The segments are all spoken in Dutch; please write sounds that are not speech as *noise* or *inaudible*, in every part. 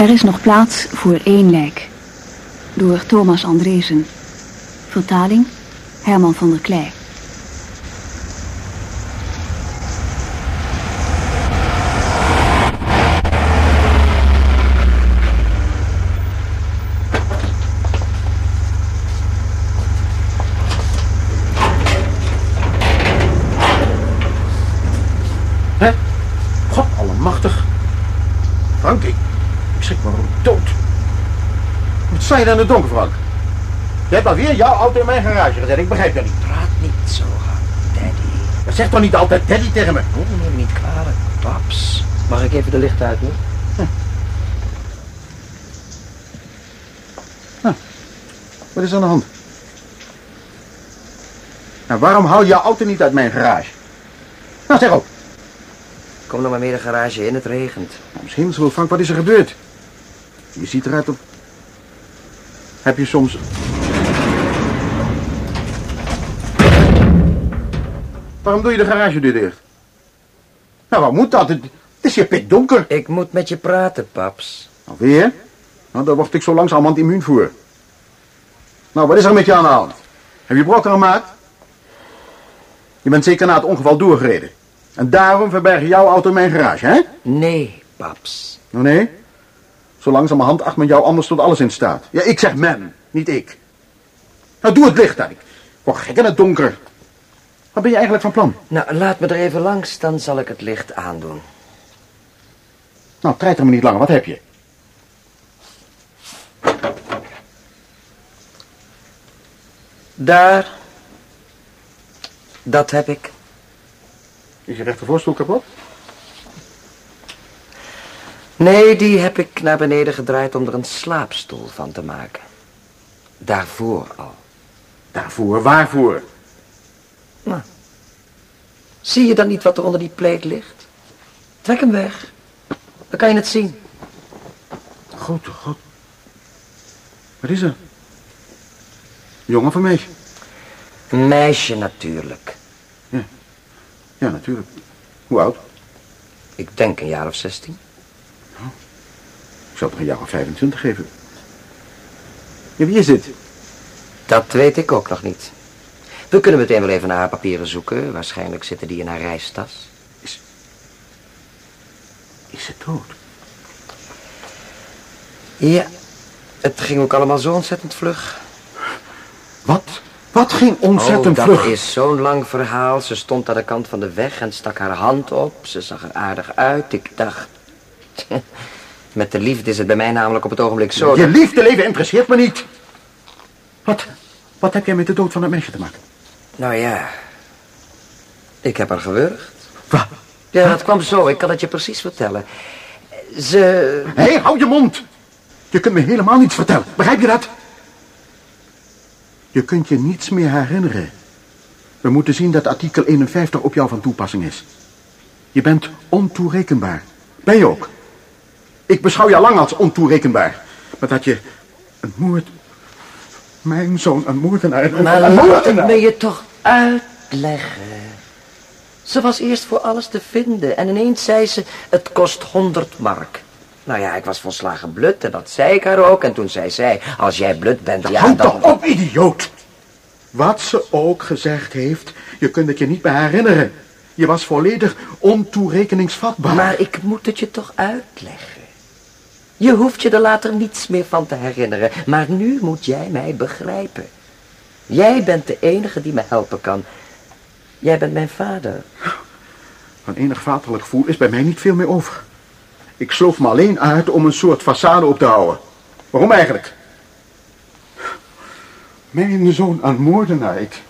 Er is nog plaats voor één lijk. Door Thomas Andresen. Vertaling Herman van der Klei. Hè? God allemachtig. Frank, ik, ik schrik me dood. Wat sta je dan in het donker, Frank? Je hebt alweer jouw auto in mijn garage gezet. Ik begrijp dat niet. Praat niet zo hard, Daddy. Zeg toch niet altijd daddy tegen me? Neem me niet kwalijk. Paps, mag ik even de licht uit doen? Wat is aan de hand? Nou, waarom haal je jouw auto niet uit mijn garage? Nou, zeg op. Kom nog maar meer de garage in, het regent. Nou, misschien wil Frank, wat is er gebeurd? Je ziet eruit op... Heb je soms... Waarom doe je de garagedeur dicht? Nou, wat moet dat? Het, is hier pikdonker. Ik moet met je praten, paps. Alweer? Nou, daar word ik zo langzamerhand immuun voor. Nou, wat is er met je aan de hand? Heb je brokken gemaakt? Je bent zeker na het ongeval doorgereden. En daarom verberg je jouw auto in mijn garage, hè? Nee, paps. Nou nee? Zo langzamerhand acht men jou anders tot alles in staat. Ja, ik zeg men, niet ik. Nou, doe het licht dan. Ik word gek in het donker. Wat ben je eigenlijk van plan? Nou, laat me er even langs, dan zal ik het licht aandoen. Nou, treiter me niet langer. Wat heb je? Daar. Dat heb ik. Is je rechtervoorstoel kapot? Nee, die heb ik naar beneden gedraaid om er een slaapstoel van te maken. Daarvoor al. Daarvoor, waarvoor? Nou. Zie je dan niet wat er onder die pleet ligt? Trek hem weg. Dan kan je het zien. God, oh god. Wat is er? Jongen of een meisje? Een meisje natuurlijk. Ja, natuurlijk. Hoe oud? Ik denk een jaar of zestien. Ik zou toch een jaar of 25 geven. Ja, wie is dit? Dat weet ik ook nog niet. We kunnen meteen wel even naar haar papieren zoeken. Waarschijnlijk zitten die in haar reistas. Is ze dood? Ja, het ging ook allemaal zo ontzettend vlug. Wat? Wat ging ontzettend oh, dat vlug? is zo'n lang verhaal. Ze stond aan de kant van de weg en stak haar hand op. Ze zag er aardig uit. Ik dacht... *laughs* Met de liefde is het bij mij namelijk op het ogenblik zo... Je dat- liefdeleven interesseert me niet. Wat? Wat heb jij met de dood van dat meisje te maken? Nou ja... Ik heb haar gewurgd. Wat? Ja, dat kwam zo. Ik kan het je precies vertellen. Ze... Hé, hey, hou je mond. Je kunt me helemaal niets vertellen. Begrijp je dat? Je kunt je niets meer herinneren. We moeten zien dat artikel 51 op jou van toepassing is. Je bent ontoerekenbaar. Ben je ook? Ik beschouw je al lang als ontoerekenbaar. Maar dat je een moord... Mijn zoon een moordenaar... Een, Maar een moordenaar... me je toch uitleggen. Ze was eerst voor alles te vinden en ineens zei ze, het kost 100 mark. Nou ja, ik was volslagen blut en dat zei ik haar ook. En toen zei zij, als jij blut bent, ja Houd dan... toch op, idioot! Wat ze ook gezegd heeft, je kunt het je niet meer herinneren. Je was volledig ontoerekeningsvatbaar. Maar ik moet het je toch uitleggen. Je hoeft je er later niets meer van te herinneren. Maar nu moet jij mij begrijpen. Jij bent de enige die me helpen kan. Jij bent mijn vader. Van enig vaderlijk gevoel is bij mij niet veel meer over. Ik sloof me alleen uit om een soort façade op te houden. Waarom eigenlijk? Mijn zoon een moordenaar. Ik,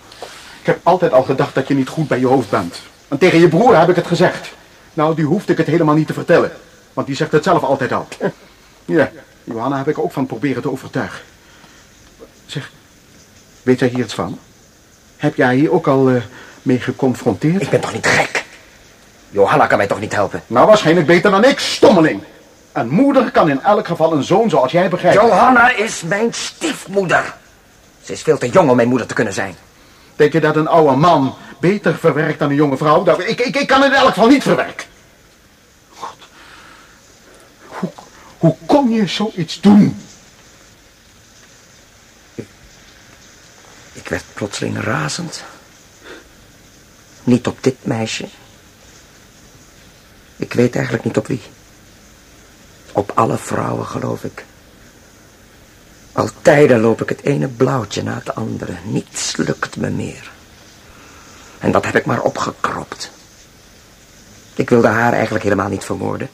ik heb altijd al gedacht dat je niet goed bij je hoofd bent. En tegen je broer heb ik het gezegd. Nou, die hoefde ik het helemaal niet te vertellen. Want die zegt het zelf altijd al. Ja, Johanna heb ik ook van proberen te overtuigen. Zeg, weet jij hier iets van? Heb jij hier ook al eh, mee geconfronteerd? Ik ben toch niet gek? Johanna kan mij toch niet helpen? Nou, waarschijnlijk beter dan ik, stommeling. Een moeder kan in elk geval een zoon zoals jij begrijpt. Johanna is mijn stiefmoeder. Ze is veel te jong om mijn moeder te kunnen zijn. Denk je dat een oude man beter verwerkt dan een jonge vrouw? Ik, ik, ik kan het in elk geval niet verwerken. Kon je zoiets doen? Ik werd plotseling razend. Niet op dit meisje. Ik weet eigenlijk niet op wie. Op alle vrouwen, geloof ik. Al tijden loop ik het ene blauwtje na het andere. Niets lukt me meer. En dat heb ik maar opgekropt. Ik wilde haar eigenlijk helemaal niet vermoorden.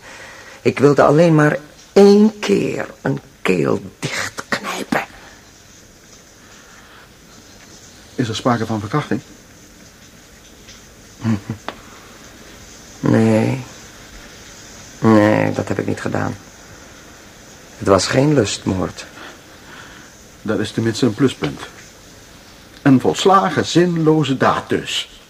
Ik wilde alleen maar één keer een keel dichtknijpen. Is er sprake van verkrachting? Nee. Nee, dat heb ik niet gedaan. Het was geen lustmoord. Dat is tenminste een pluspunt. Een volslagen zinloze daad dus.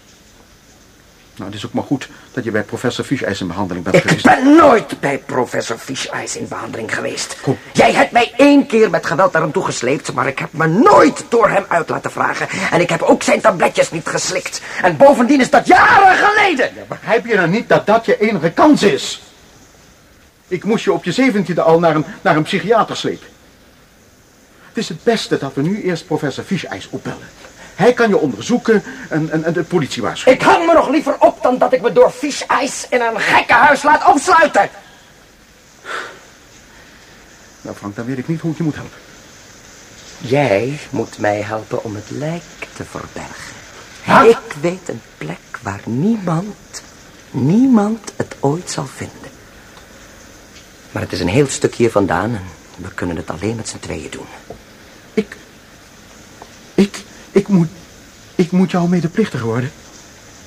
Nou, het is ook maar goed dat je bij professor Fischeis in behandeling bent Ik geweest. ben nooit bij professor Fischeis in behandeling geweest. Jij hebt mij één keer met geweld naar hem toegesleept, maar ik heb me nooit door hem uit laten vragen. En ik heb ook zijn tabletjes niet geslikt. En bovendien is dat jaren geleden. Begrijp je nou niet dat dat je enige kans is? Ik moest je op je zeventiende al naar een, naar een psychiater slepen. Het is het beste dat we nu eerst professor Fischeis opbellen. Hij kan je onderzoeken en, en, en de politie waarschuwen. Ik hang me nog liever op dan dat ik me door Fischeis in een gekkenhuis laat opsluiten. Nou Frank, dan weet ik niet hoe ik je moet helpen. Jij moet mij helpen om het lijk te verbergen. Ik weet een plek waar niemand, niemand het ooit zal vinden. Maar het is een heel stuk hier vandaan en we kunnen het alleen met z'n tweeën doen. Ik, ik, moet, ik moet jou medeplichtig worden.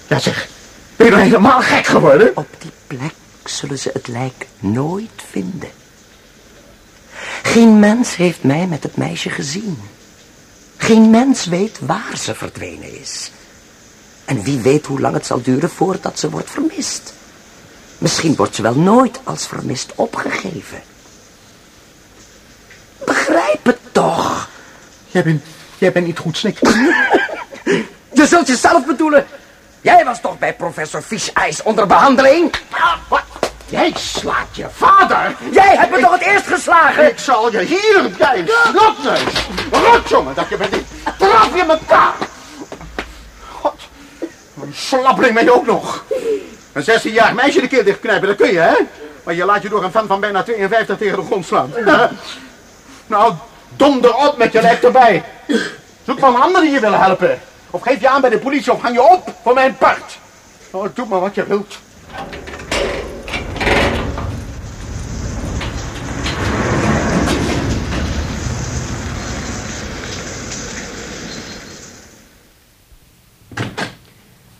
Ja zeg, ben je nou helemaal gek geworden? Op die plek zullen ze het lijk nooit vinden. Geen mens heeft mij met het meisje gezien. Geen mens weet waar ze verdwenen is. En wie weet hoe lang het zal duren voordat ze wordt vermist. Misschien wordt ze wel nooit als vermist opgegeven. Begrijp het toch. Jij bent, jij bent niet goed snik. *laughs* Je zult jezelf bedoelen. Jij was toch bij professor Fischeis onder behandeling? Wat? Jij slaat je vader? Jij hebt me toch het eerst geslagen? Ik zal je hier, jij snotneus. Rotjongen, dat je bent niet. Trap je elkaar. God, een slappeling ben je ook nog. Een 16-jarig meisje de keel dichtknijpen, dat kun je, hè? Maar je laat je door een fan van bijna 52 tegen de grond slaan. nou, donder op met je lijk erbij. Zoek maar een ander die je wil helpen. Of geef je aan bij de politie of hang je op voor mijn part. Nou, doe maar wat je wilt.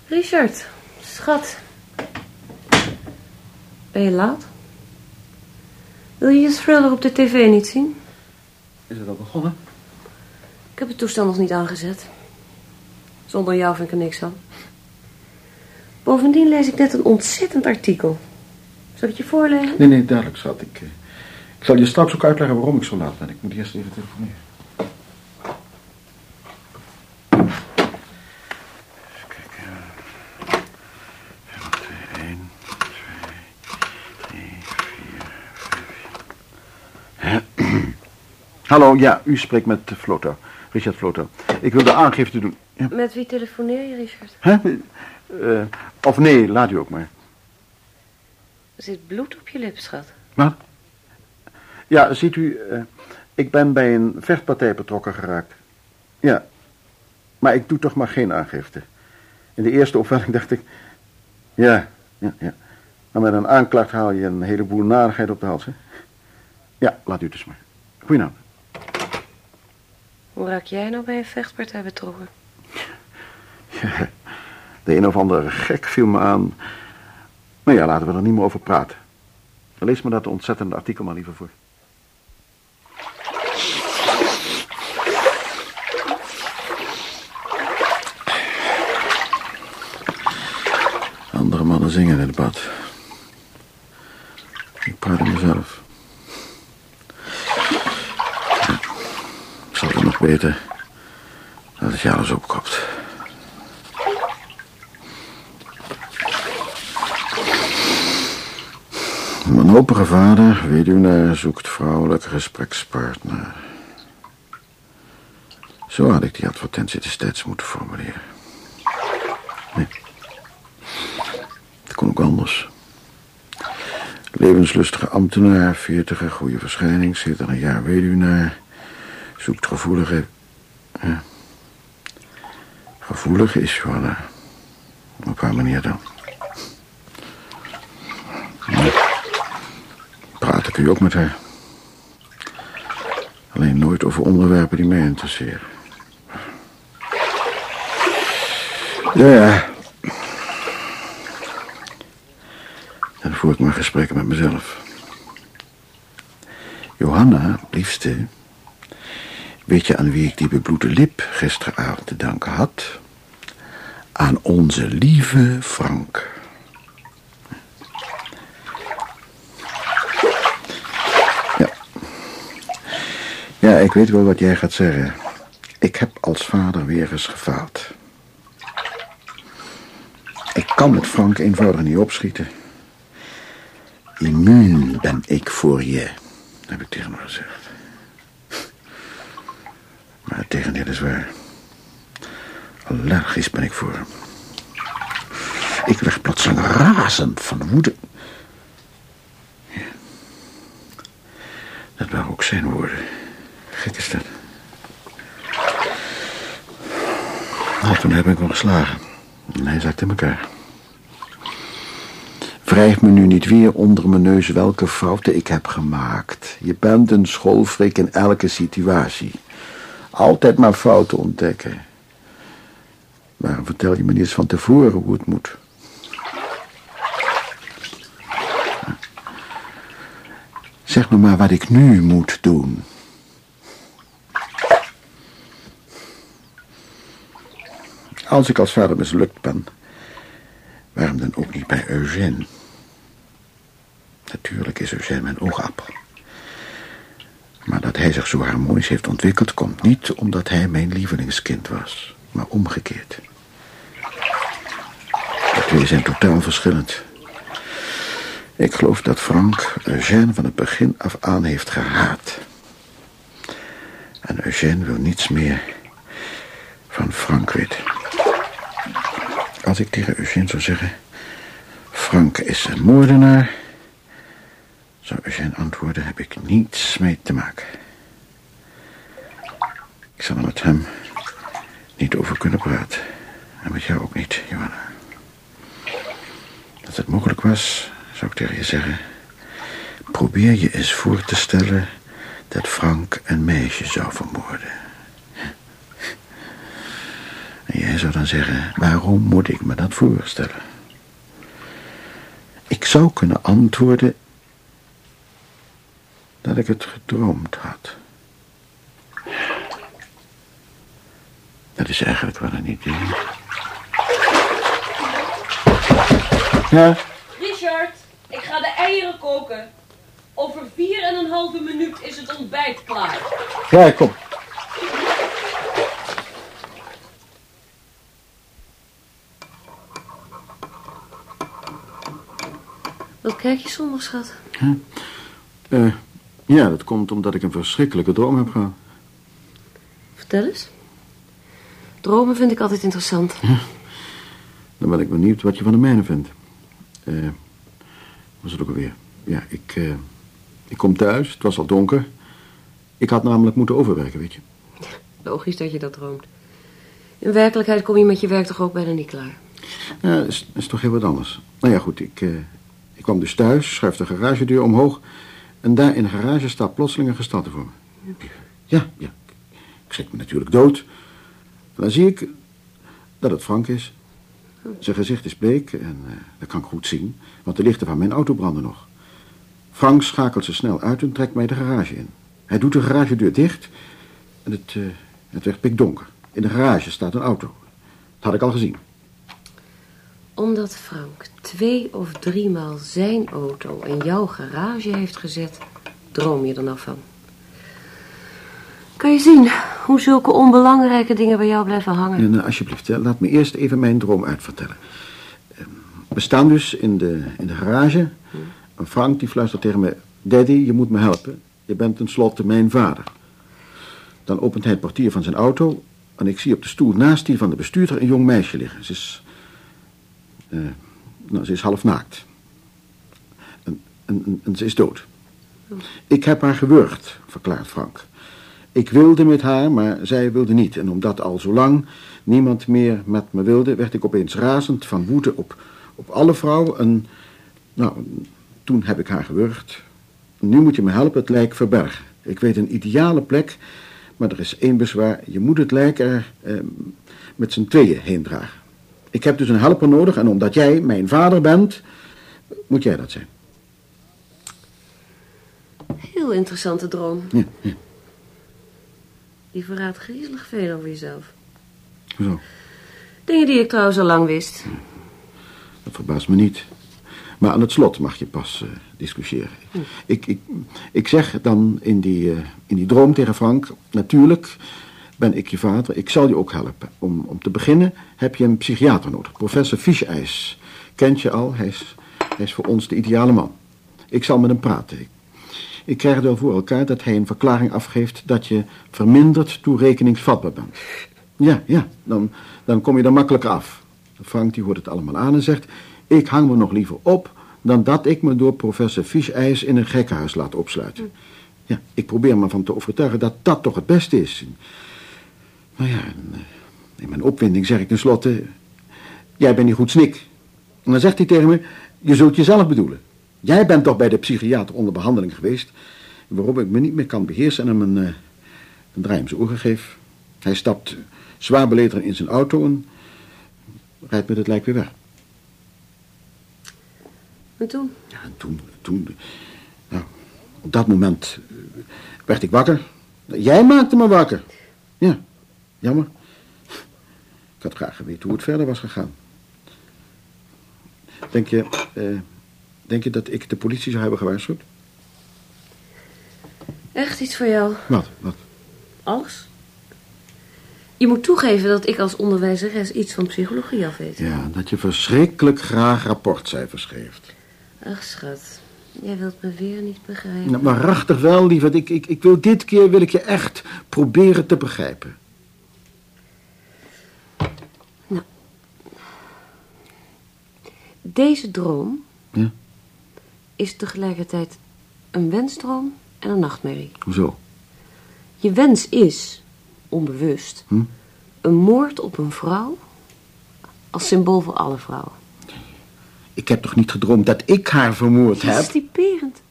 Richard, schat. Ben je laat? Wil je je thriller op de tv niet zien? Is het al begonnen? Ik heb het toestel nog niet aangezet. Zonder jou vind ik er niks aan. Bovendien lees ik net een ontzettend artikel. Zal ik het je voorlezen? Nee, nee, duidelijk, schat. Ik, eh, ik zal je straks ook uitleggen waarom ik zo laat ben. Ik moet eerst even telefoneren. Hallo, ja, u spreekt met Floto. Richard Floto. Ik wil de aangifte doen. Ja. Met wie telefoneer je, Richard? Eh, of nee, laat u ook maar. Er zit bloed op je lip, schat. Wat? Ja, ziet u, eh, ik ben bij een vechtpartij betrokken geraakt. Ja, maar ik doe toch maar geen aangifte. In de eerste opwelling dacht ik, ja, ja, ja. Maar met een aanklacht haal je een heleboel narigheid op de hals, hè? Ja, laat u dus maar. Goedenavond. Hoe raak jij nou bij een vechtpartij betrokken? *laughs* De een of andere gek viel me aan. Nou ja, laten we er niet meer over praten. Lees me dat ontzettende artikel maar liever voor. Andere mannen zingen in het bad. Ik praat in mezelf. Ja, Weten dat het jou eens opkomt. Wanhopige vader, weduwnaar, zoekt vrouwelijke gesprekspartner. Zo had ik die advertentie destijds moeten formuleren. Nee. Het kon ook anders. Levenslustige ambtenaar, veertiger, goede verschijning, zit er een jaar weduwnaar, zoekt gevoelige... Ja. Gevoelig is Johanna. Op haar manier dan. Ja. Praten kun je ook met haar. Alleen nooit over onderwerpen die mij interesseren. Ja, ja. Dan voer ik mijn gesprekken met mezelf. Johanna, liefste. Weet je aan wie ik die bebloede lip gisteravond te danken had? Aan onze lieve Frank. Ja. Ja, ik weet wel wat jij gaat zeggen. Ik heb als vader weer eens gefaald. Ik kan met Frank eenvoudig niet opschieten. Immuun ben ik voor je, heb ik tegen hem gezegd. Maar het tegendeel is waar. Allergisch ben ik voor hem. Ik werd plotseling razend van woede. Ja. Dat waren ook zijn woorden. Gek is dat. Nou, toen heb ik hem geslagen. En hij zakt in elkaar. Wrijf me nu niet weer onder mijn neus welke fouten ik heb gemaakt. Je bent een schoolfrik in elke situatie. Altijd maar fouten ontdekken. Waarom vertel je me niet eens van tevoren hoe het moet? Zeg me maar wat ik nu moet doen. Als ik als vader mislukt ben, waarom dan ook niet bij Eugène? Natuurlijk is Eugène mijn oogappel. Maar dat hij zich zo harmonisch heeft ontwikkeld... komt niet omdat hij mijn lievelingskind was, maar omgekeerd. De twee zijn totaal verschillend. Ik geloof dat Frank Eugène van het begin af aan heeft gehaat. En Eugène wil niets meer van Frank weten. Als ik tegen Eugène zou zeggen... Frank is een moordenaar... Eugène antwoorden... heb ik niets mee te maken. Ik zal er met hem niet over kunnen praten. En met jou ook niet, Johanna. Als het mogelijk was, zou ik tegen je zeggen... probeer je eens voor te stellen... dat Frank een meisje zou vermoorden... En jij zou dan zeggen, waarom moet ik me dat voorstellen? Ik zou kunnen antwoorden dat ik het gedroomd had. Dat is eigenlijk wel een idee. Ja? Richard, ik ga de eieren koken. Over vier en een halve minuut is het ontbijt klaar. Ja, kom. Wat kijk je zondag, schat? Eh, ja, dat komt omdat ik een verschrikkelijke droom heb gehad. Vertel eens. Dromen vind ik altijd interessant. Dan ben ik benieuwd wat je van de mijne vindt. Eh, was het ook alweer? Ja, ik, eh, ik kom thuis, het was al donker. Ik had namelijk moeten overwerken, weet je. *laughs* Logisch dat je dat droomt. In werkelijkheid kom je met je werk toch ook bijna niet klaar. Ja, dat is, is toch heel wat anders. Nou ja, goed, ik, eh, ik kwam dus thuis, schuif de garagedeur omhoog... en daar in de garage staat plotseling een gestalte voor me. Ja, ja. Ik schrik me natuurlijk dood. Dan zie ik dat het Frank is. Zijn gezicht is bleek en eh, dat kan ik goed zien... want de lichten van mijn auto branden nog. Frank schakelt ze snel uit en trekt mij de garage in. Hij doet de garagedeur dicht en het, eh, het werd pikdonker. In de garage staat een auto. Dat had ik al gezien. Omdat Frank twee of driemaal zijn auto in jouw garage heeft gezet, droom je er nog van. Kan je zien hoe zulke onbelangrijke dingen bij jou blijven hangen? En alsjeblieft, hè, laat me eerst even mijn droom uitvertellen. Eh, We staan dus in de, in de garage. En Frank die fluistert tegen me... Daddy, je moet me helpen. Je bent tenslotte mijn vader. Dan opent hij het portier van zijn auto... en ik zie op de stoel naast die van de bestuurder een jong meisje liggen. Ze is... eh, nou, ze is half naakt. En, ze is dood. Ik heb haar gewurgd, verklaart Frank. Ik wilde met haar, maar zij wilde niet. En omdat al zo lang niemand meer met me wilde... werd ik opeens razend van woede op, op alle vrouwen. En nou, toen heb ik haar gewurgd. Nu moet je me helpen het lijk verbergen. Ik weet een ideale plek, maar er is één bezwaar. Je moet het lijk er eh, met z'n tweeën heen dragen. Ik heb dus een helper nodig en omdat jij mijn vader bent, moet jij dat zijn. Heel interessante droom. Ja, ja. Die verraadt griezelig veel over jezelf. Zo, Dingen die ik trouwens al lang wist. dat verbaast me niet. Maar aan het slot mag je pas eh, discussiëren. Ik, ik, ik zeg dan in die, eh, in die droom tegen Frank... natuurlijk ben ik je vader, ik zal je ook helpen. Om, om te beginnen heb je een psychiater nodig. Professor Fischeijs kent je al, hij is, hij is voor ons de ideale man. Ik zal met hem praten. Ik, ik krijg het wel voor elkaar dat hij een verklaring afgeeft... dat je verminderd toerekeningsvatbaar bent. Ja, ja, dan, dan kom je er makkelijker af. Frank die hoort het allemaal aan en zegt... ik hang me nog liever op dan dat ik me door professor Fischeijs in een gekkenhuis laat opsluiten. Ja, ik probeer me van te overtuigen dat dat toch het beste is. Nou ja, eh, in mijn opwinding zeg ik tenslotte... jij bent niet goed snik. En dan zegt hij tegen me... je zult jezelf bedoelen. Jij bent toch bij de psychiater onder behandeling geweest... waarop ik me niet meer kan beheersen en hem een, eh, een draai om zijn geef. Hij stapt zwaar beleteren in zijn auto en rijdt met het lijk weer weg. En toen? Ja, en toen, toen, nou, op dat moment eh, werd ik wakker. Jij maakte me wakker. Ja, jammer. Ik had graag geweten hoe het verder was gegaan. Denk je, eh, denk je dat ik de politie zou hebben gewaarschuwd? Echt iets voor jou. Wat, wat? Alles. Je moet toegeven dat ik als onderwijzeres iets van psychologie af weet. Ja, dat je verschrikkelijk graag rapportcijfers geeft. Ach, schat. Jij wilt me weer niet begrijpen. Nou, waarachtig wel, lieverd. Ik, ik, ik wil dit keer wil ik je echt proberen te begrijpen. Deze droom Ja? is tegelijkertijd een wensdroom en een nachtmerrie. Hoezo? Je wens is, onbewust, Hm? een moord op een vrouw als symbool voor alle vrouwen. Ik heb toch niet gedroomd dat ik haar vermoord Dat is heb? typerend.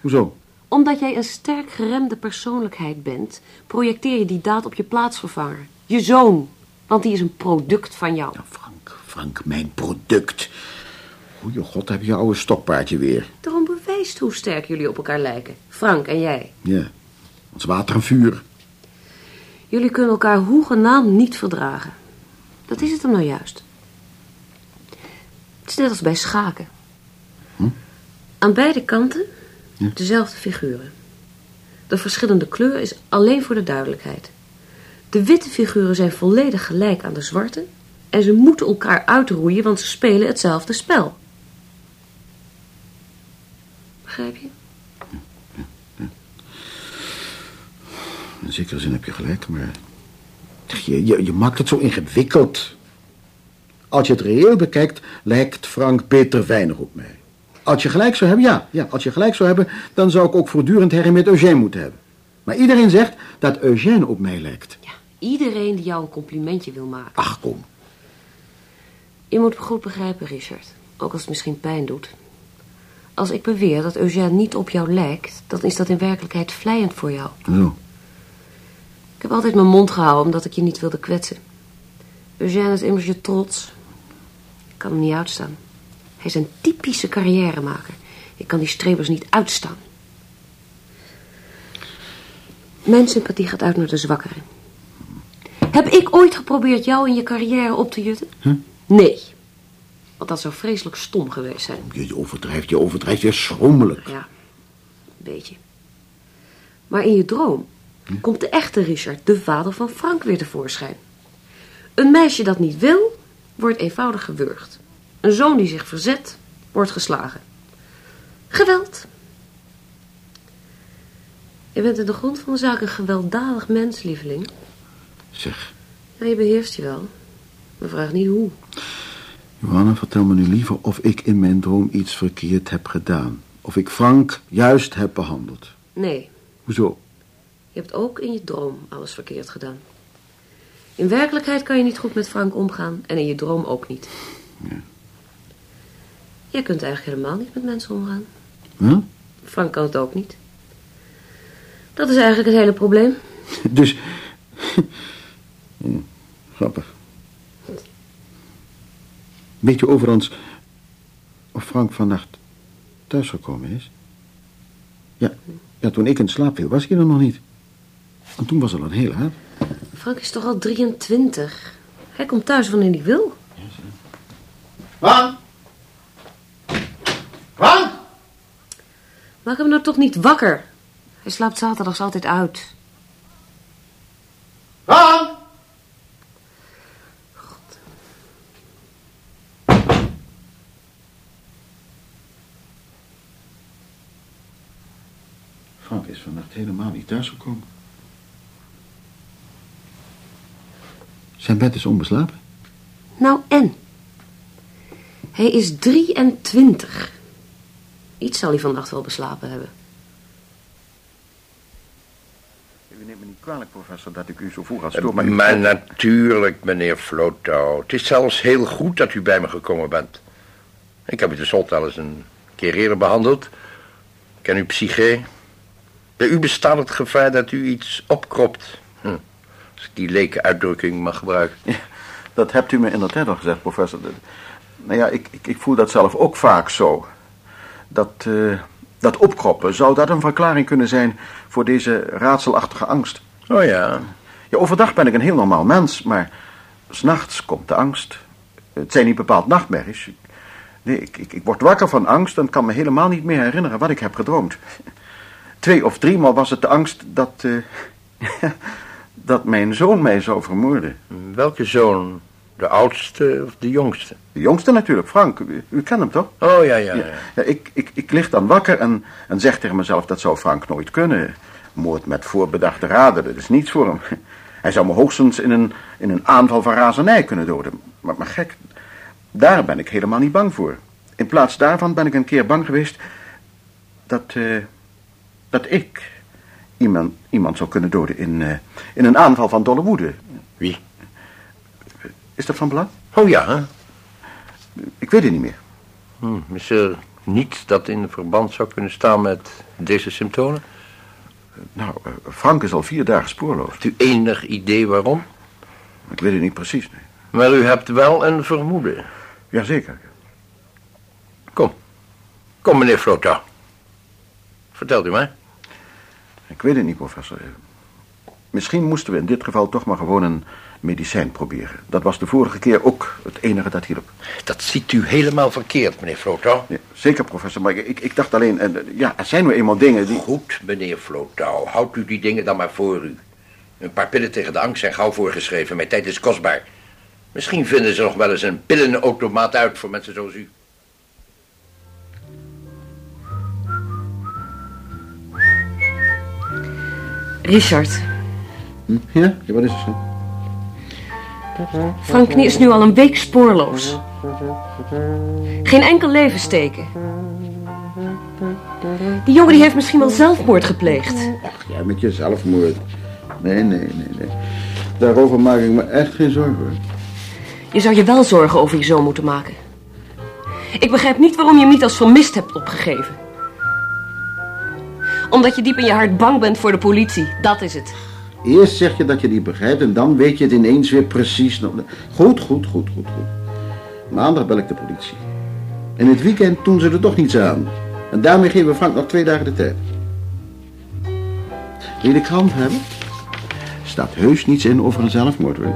Hoezo? Omdat jij een sterk geremde persoonlijkheid bent, projecteer je die daad op je plaatsvervanger. Je zoon. Want die is een product van jou. Nou, Frank, Frank, mijn product. Goeie god, heb je oude stokpaardje weer. Daarom bewijst hoe sterk jullie op elkaar lijken. Frank en jij. Ja, ons water en vuur. Jullie kunnen elkaar hoegenaamd niet verdragen. Dat is het hem nou juist. Het is net als bij schaken. Aan beide kanten Ja. dezelfde figuren. De verschillende kleur is alleen voor de duidelijkheid. De witte figuren zijn volledig gelijk aan de zwarte... en ze moeten elkaar uitroeien, want ze spelen hetzelfde spel. Begrijp je? In zekere zin heb je gelijk, maar... Je, je, je maakt het zo ingewikkeld. Als je het reëel bekijkt, lijkt Frank beter weinig op mij. Als je gelijk zou hebben, ja, ja, als je gelijk zou hebben... dan zou ik ook voortdurend herrie met Eugène moeten hebben. Maar iedereen zegt dat Eugène op mij lijkt. Ja, iedereen die jou een complimentje wil maken. Ach, kom. Je moet goed begrijpen, Richard. Ook als het misschien pijn doet. Als ik beweer dat Eugène niet op jou lijkt... dan is dat in werkelijkheid vlijend voor jou. Zo. Ik heb altijd mijn mond gehouden omdat ik je niet wilde kwetsen. Eugène is immers je trots. Ik kan hem niet uitstaan. Hij is een typische carrièremaker. Ik kan die strebers niet uitstaan. Mijn sympathie gaat uit naar de zwakkeren. Heb ik ooit geprobeerd jou in je carrière op te jutten? Nee. Want dat zou vreselijk stom geweest zijn. Je, overdrijft, je overdrijft, je schrommelijk. Ja, een beetje. Maar in je droom komt de echte Richard, de vader van Frank, weer tevoorschijn. Een meisje dat niet wil, wordt eenvoudig gewurgd. Een zoon die zich verzet, wordt geslagen. Geweld. Je bent in de grond van de zaak een gewelddadig mens, lieveling. Zeg, Ja, je beheerst je wel. Maar vraag niet hoe. Johanna, vertel me nu liever of ik in mijn droom iets verkeerd heb gedaan. Of ik Frank juist heb behandeld. Nee, Hoezo? je hebt ook in je droom alles verkeerd gedaan. In werkelijkheid kan je niet goed met Frank omgaan en in je droom ook niet. Ja. Jij kunt eigenlijk helemaal niet met mensen omgaan. Huh? Frank kan het ook niet. Dat is eigenlijk het hele probleem. *laughs* Dus... *laughs* Ja, grappig. Weet je overigens of Frank vannacht thuisgekomen is? Ja, ja, toen ik in slaap viel was hij er nog niet. En toen was het al heel laat. Frank is toch al 23? Hij komt thuis wanneer hij wil. Frank? Frank? Maak hem nou toch niet wakker. Hij slaapt zaterdags altijd uit. Frank? Frank is vannacht helemaal niet thuisgekomen. Zijn bed is onbeslapen. Nou en? Hij is 23. Iets zal hij vannacht wel beslapen hebben. U neemt me niet kwalijk, professor, dat ik u zo vroeg had stoor, maar... Maar natuurlijk, meneer Flotouw. Het is zelfs heel goed dat u bij me gekomen bent. Ik heb u tenslotte al eens een keer eerder behandeld. Ik ken uw psyche. Bij u bestaat het gevaar dat u iets opkropt. Hm. Als ik die leke uitdrukking mag gebruiken. Ja, dat hebt u me inderdaad al gezegd, professor. Nou ja, ik, ik, ik voel dat zelf ook vaak zo. Dat, eh, dat opkroppen, zou dat een verklaring kunnen zijn voor deze raadselachtige angst? Oh ja. Ja, overdag ben ik een heel normaal mens, maar s'nachts komt de angst. Het zijn niet bepaald nachtmerries. Nee, ik, ik, ik word wakker van angst en kan me helemaal niet meer herinneren wat ik heb gedroomd. Twee of driemaal was het de angst dat, eh, *laughs* dat mijn zoon mij zou vermoorden. Welke zoon? De oudste of de jongste? De jongste natuurlijk, Frank. U, u kent hem toch? Oh ja, ja, Ja, ik, ik, ik lig dan wakker en, en zeg tegen mezelf, dat zou Frank nooit kunnen. Moord met voorbedachte raden, dat is niets voor hem. *laughs* Hij zou me hoogstens in een, in een aanval van razernij kunnen doden. Maar, maar gek, daar ben ik helemaal niet bang voor. In plaats daarvan ben ik een keer bang geweest dat, eh, dat ik iemand, iemand zou kunnen doden in, eh, in een aanval van dolle woede. Wie? Is dat van belang? Oh ja. Ik weet het niet meer. Hm, is er niets dat in verband zou kunnen staan met deze symptomen? Nou, eh, Frank is al vier dagen spoorloos. Heeft u enig idee waarom? Ik weet het niet precies. Nee. Maar u hebt wel een vermoeden. Jazeker. Kom. Kom, meneer Flota. Vertelt u mij. Ik weet het niet, professor. Misschien moesten we in dit geval toch maar gewoon een medicijn proberen. Dat was de vorige keer ook het enige dat hielp. Dat ziet u helemaal verkeerd, meneer Flota. Ja, zeker, professor, maar ik, ik dacht alleen... eh, ja, er zijn nu eenmaal dingen die... Goed, meneer Flotouw. Houdt u die dingen dan maar voor u. Een paar pillen tegen de angst zijn gauw voorgeschreven. Mijn tijd is kostbaar. Misschien vinden ze nog wel eens een pillenautomaat uit voor mensen zoals u. Richard, Ja? ja wat is er zo? Frank is nu al een week spoorloos. Geen enkel levensteken. Die jongen die heeft misschien wel zelfmoord gepleegd. Ach, jij met je zelfmoord. Nee, nee, nee, nee. Daarover maak ik me echt geen zorgen. Je zou je wel zorgen over je zoon moeten maken. Ik begrijp niet waarom je hem niet als vermist hebt opgegeven. Omdat je diep in je hart bang bent voor de politie. Dat is het. Eerst zeg je dat je die begrijpt en dan weet je het ineens weer precies. Goed, goed, goed, goed, goed. Maandag bel ik de politie. In het weekend doen ze er toch niets aan. En daarmee geven we Frank nog twee dagen de tijd. Wil je de krant hebben? Staat heus niets in over een zelfmoord hoor.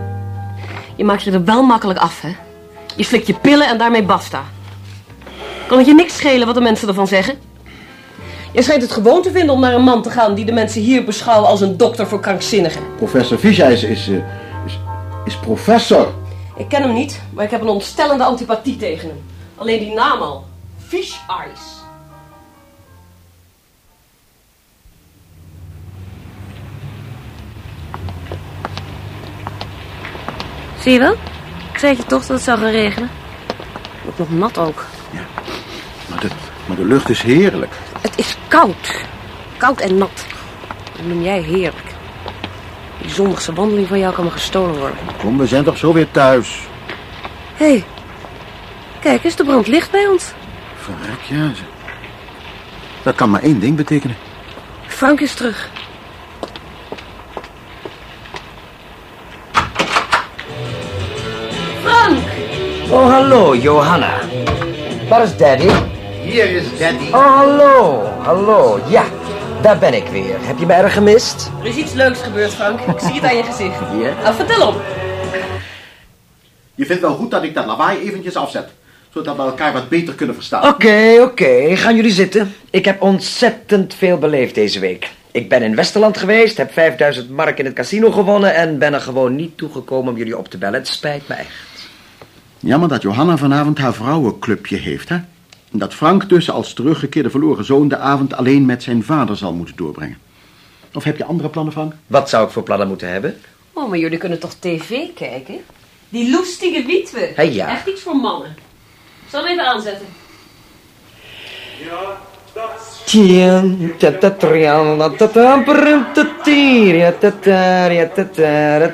Je maakt je er wel makkelijk af, hè? Je slikt je pillen en daarmee basta. Kan het je niks schelen wat de mensen ervan zeggen? Je schijnt het gewoon te vinden om naar een man te gaan die de mensen hier beschouwen als een dokter voor krankzinnigen. Professor Fischer is, is, is, is professor. Ik ken hem niet, maar ik heb een ontstellende antipathie tegen hem. Alleen die naam al. Fish Eyes. Zie je wel? Ik zei je toch dat het zou gaan regenen. Wordt nog nat ook. Ja, maar de, maar de lucht is heerlijk. Het is koud. Koud en nat. Dat noem jij heerlijk. Die zondagse wandeling van jou kan me gestolen worden. Kom, we zijn toch zo weer thuis. Hé, hey, kijk eens, er brandt licht bij ons. Verrek, ja. ze- Dat kan maar één ding betekenen. Frank is terug. Frank! Oh, hallo, Johanna. Waar is Daddy? Hier is Daddy. Oh, hallo. Hallo, ja. Daar ben ik weer. Heb je me erg gemist? Er is iets leuks gebeurd, Frank. Ik zie het aan je gezicht. *laughs* Ja. Nou, vertel op. Je vindt wel goed dat ik dat lawaai eventjes afzet. Zodat we elkaar wat beter kunnen verstaan. Oké, oké. Gaan jullie zitten. Ik heb ontzettend veel beleefd deze week. Ik ben in Westerland geweest, heb 5000 mark in het casino gewonnen... en ben er gewoon niet toegekomen om jullie op te bellen. Het spijt me echt. Jammer dat Johanna vanavond haar vrouwenclubje heeft, hè? Dat Frank dus als teruggekeerde verloren zoon de avond alleen met zijn vader zal moeten doorbrengen. Of heb je andere plannen, Frank? Wat zou ik voor plannen moeten hebben? Oh, maar jullie kunnen toch tv kijken? Die loestige wietwe. Hé, ja. Echt iets voor mannen. Ik zal hem even aanzetten. Tien, tatatrian, tatara,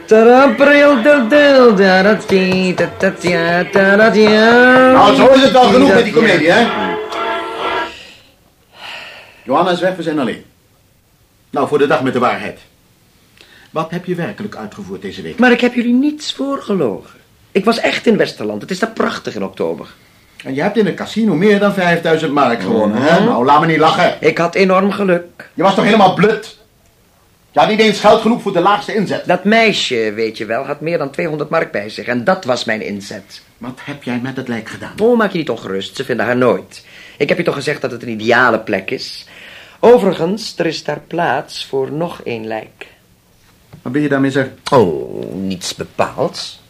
tarapril, dadil, dadati, tatatia, taratia. Nou, zo is het wel genoeg met die komedie, hè? Johanna is weg, we zijn alleen. Nou, voor de dag met de waarheid. Wat heb je werkelijk uitgevoerd deze week? Maar ik heb jullie niets voorgelogen. Ik was echt in Westerland. Het is daar prachtig in oktober. En je hebt in een casino meer dan 5000 mark gewonnen, hè? Nou, laat me niet lachen. Ik had enorm geluk. Je was toch helemaal blut? Je had niet eens geld genoeg voor de laagste inzet. Dat meisje, weet je wel, had meer dan 200 mark bij zich. En dat was mijn inzet. Wat heb jij met het lijk gedaan? Oh, maak je niet ongerust. Ze vinden haar nooit. Ik heb je toch gezegd dat het een ideale plek is. Overigens, er is daar plaats voor nog één lijk. Wat ben je daarmee zeggen? Oh, niets bepaalds.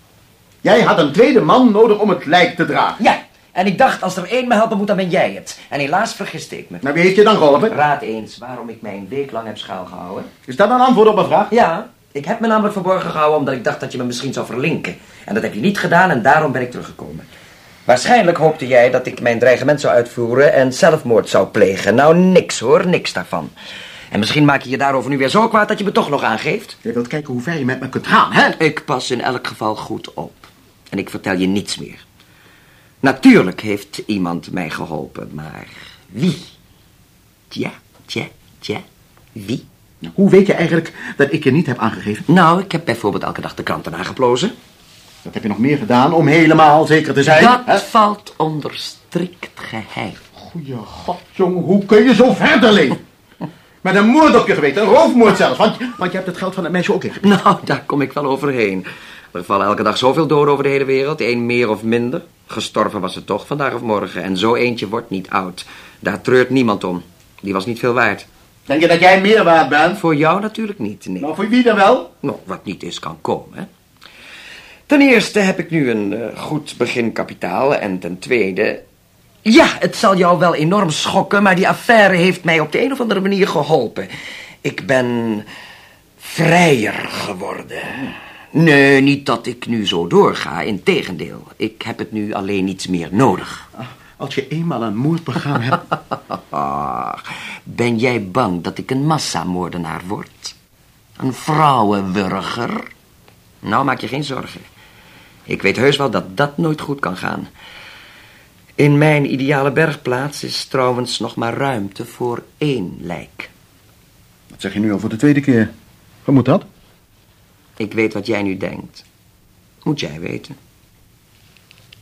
Jij had een tweede man nodig om het lijk te dragen. Ja, en ik dacht, als er één me helpen moet, dan ben jij het. En helaas vergiste ik me. Nou, wie heeft je dan geholpen? Raad eens waarom ik mij een week lang heb schuilgehouden. Is dat een antwoord op mijn vraag? Ja, ik heb me namelijk verborgen gehouden omdat ik dacht dat je me misschien zou verlinken. En dat heb je niet gedaan en daarom ben ik teruggekomen. Waarschijnlijk hoopte jij dat ik mijn dreigement zou uitvoeren en zelfmoord zou plegen. Nou, niks hoor, niks daarvan. En misschien maak je je daarover nu weer zo kwaad dat je me toch nog aangeeft. Je wilt kijken hoe ver je met me kunt gaan, hè? Ik pas in elk geval goed op. En ik vertel je niets meer. Natuurlijk heeft iemand mij geholpen, maar wie? Tja, tja, tja, wie? Hoe weet je eigenlijk dat ik je niet heb aangegeven? Nou, ik heb bijvoorbeeld elke dag de kranten nageplozen. Dat heb je nog meer gedaan om helemaal zeker te zijn. Dat hè? valt onder strikt geheim. Goeie god, jongen, hoe kun je zo verder leven? *laughs* Met een moord op je geweten, een roofmoord zelfs. Want, je- want je hebt het geld van het meisje ook ingepikt. Nou, daar kom ik wel overheen. Er vallen elke dag zoveel doden over de hele wereld, één meer of minder. Gestorven was het toch vandaag of morgen. En zo eentje wordt niet oud. Daar treurt niemand om. Die was niet veel waard. Denk je dat jij meer waard bent? Voor jou natuurlijk niet, nee. Nou, voor wie dan wel? Nou, wat niet is, kan komen. hè. Ten eerste heb ik nu een eh, goed beginkapitaal. En ten tweede... Ja, het zal jou wel enorm schokken, maar die affaire heeft mij op de een of andere manier geholpen. Ik ben vrijer geworden. Nee, niet dat ik nu zo doorga, integendeel. Ik heb het nu alleen niets meer nodig. Ah, Als je eenmaal een moord begaan hebt... *laughs* Ben jij bang dat ik een massamoordenaar word? Een vrouwenwurger? Nou, maak je geen zorgen. Ik weet heus wel dat dat nooit goed kan gaan. In mijn ideale bergplaats is trouwens nog maar ruimte voor één lijk. Dat zeg je nu al voor de tweede keer. Hoe moet dat? Ik weet wat jij nu denkt. Moet jij weten.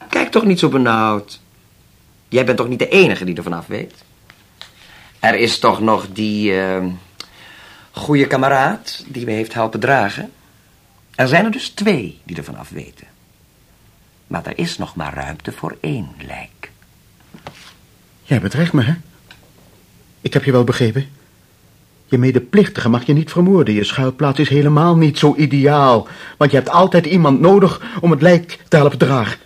Kijk toch niet zo benauwd. Jij bent toch niet de enige die er vanaf weet? Er is toch nog die eh goede kameraad die me heeft helpen dragen. Er zijn er dus twee die er vanaf weten. Maar er is nog maar ruimte voor één lijk. Jij bedreigt me, hè? Ik heb je wel begrepen. Je medeplichtige mag je niet vermoorden. Je schuilplaats is helemaal niet zo ideaal. Want je hebt altijd iemand nodig om het lijk te helpen dragen.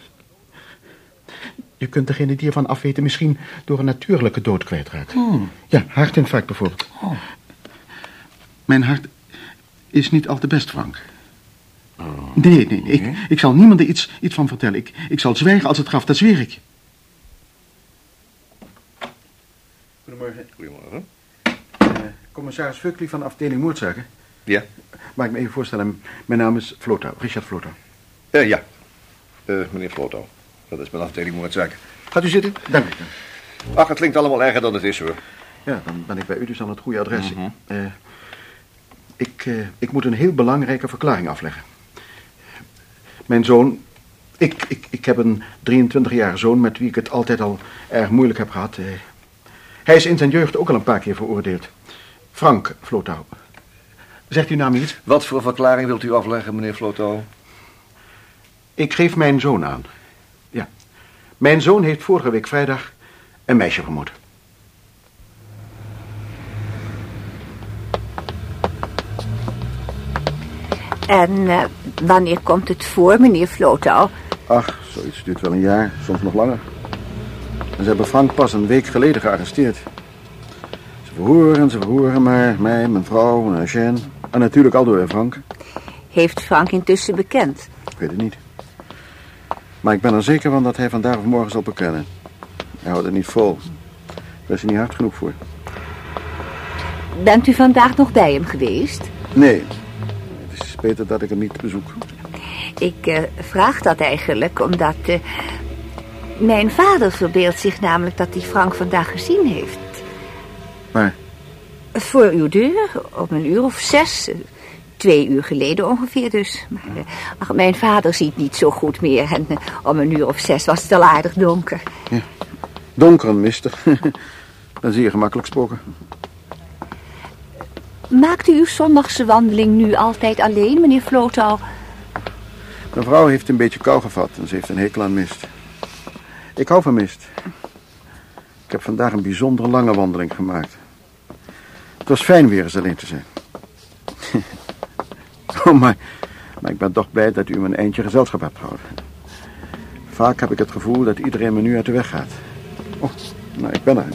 Je kunt degene die ervan afweten misschien door een natuurlijke dood kwijtraken. Ja, hartinfarct bijvoorbeeld. Mijn hart is niet al te best, Frank. Nee, nee, nee. Ik, ik zal niemand er iets, iets van vertellen. Ik, ik zal zwijgen als het graf, dat zweer ik. Goedemorgen. Goedemorgen. Commissaris Fuckli van afdeling moordzaken. Ja? Mag ik me even voorstellen? Mijn naam is Flotau, Richard Flotau. Eh, ja. Eh, meneer Floto. Dat is mijn afdeling moordzaken. Gaat u zitten? Dank u. Ach, het klinkt allemaal erger dan het is, hoor. Ja, dan ben ik bij u dus aan het goede adres. Eh, ik, ik moet een heel belangrijke verklaring afleggen. Mijn zoon... Ik, ik, ik heb een 23-jarige zoon met wie ik het altijd al erg moeilijk heb gehad. Eh, hij is in zijn jeugd ook al een paar keer veroordeeld. Frank Flotau. Zegt uw naam iets? Wat voor verklaring wilt u afleggen, meneer Floto? Ik geef mijn zoon aan. Ja. Mijn zoon heeft vorige week vrijdag een meisje vermoord. En eh, wanneer komt het voor, meneer Flotou? Ach, zoiets duurt wel een jaar, soms nog langer. En ze hebben Frank pas een week geleden gearresteerd. Ze verhoren en ze verhoren maar mij, mijn vrouw en Eugène. En natuurlijk al door Frank. Heeft Frank intussen bekend? Ik weet het niet. Maar ik ben er zeker van dat hij vandaag of morgen zal bekennen. Hij houdt het niet vol. Daar is hij niet hard genoeg voor. Bent u vandaag nog bij hem geweest? Nee, het is beter dat ik hem niet bezoek. Ik eh, vraag dat eigenlijk omdat... eh, mijn vader verbeeldt zich namelijk dat hij Frank vandaag gezien heeft. Maar Voor uw deur, om een uur of zes. Twee uur geleden ongeveer dus. Maar eh, ach, mijn vader ziet niet zo goed meer. En eh, om een uur of zes was het al aardig donker. donker en mistig. *laughs* Dan zie je gemakkelijk spoken. Maakt u uw zondagse wandeling nu altijd alleen, meneer Flotou? Mijn vrouw heeft een beetje kou gevat en ze heeft een hekel aan mist. Ik hou van mist. Ik heb vandaag een bijzonder lange wandeling gemaakt. Het was fijn weer eens alleen te zijn. *laughs* oh, maar, maar ik ben toch blij dat u me een eindje gezelschap hebt gehouden. Vaak heb ik het gevoel dat iedereen me nu uit de weg gaat. Oh, nou, ik ben er.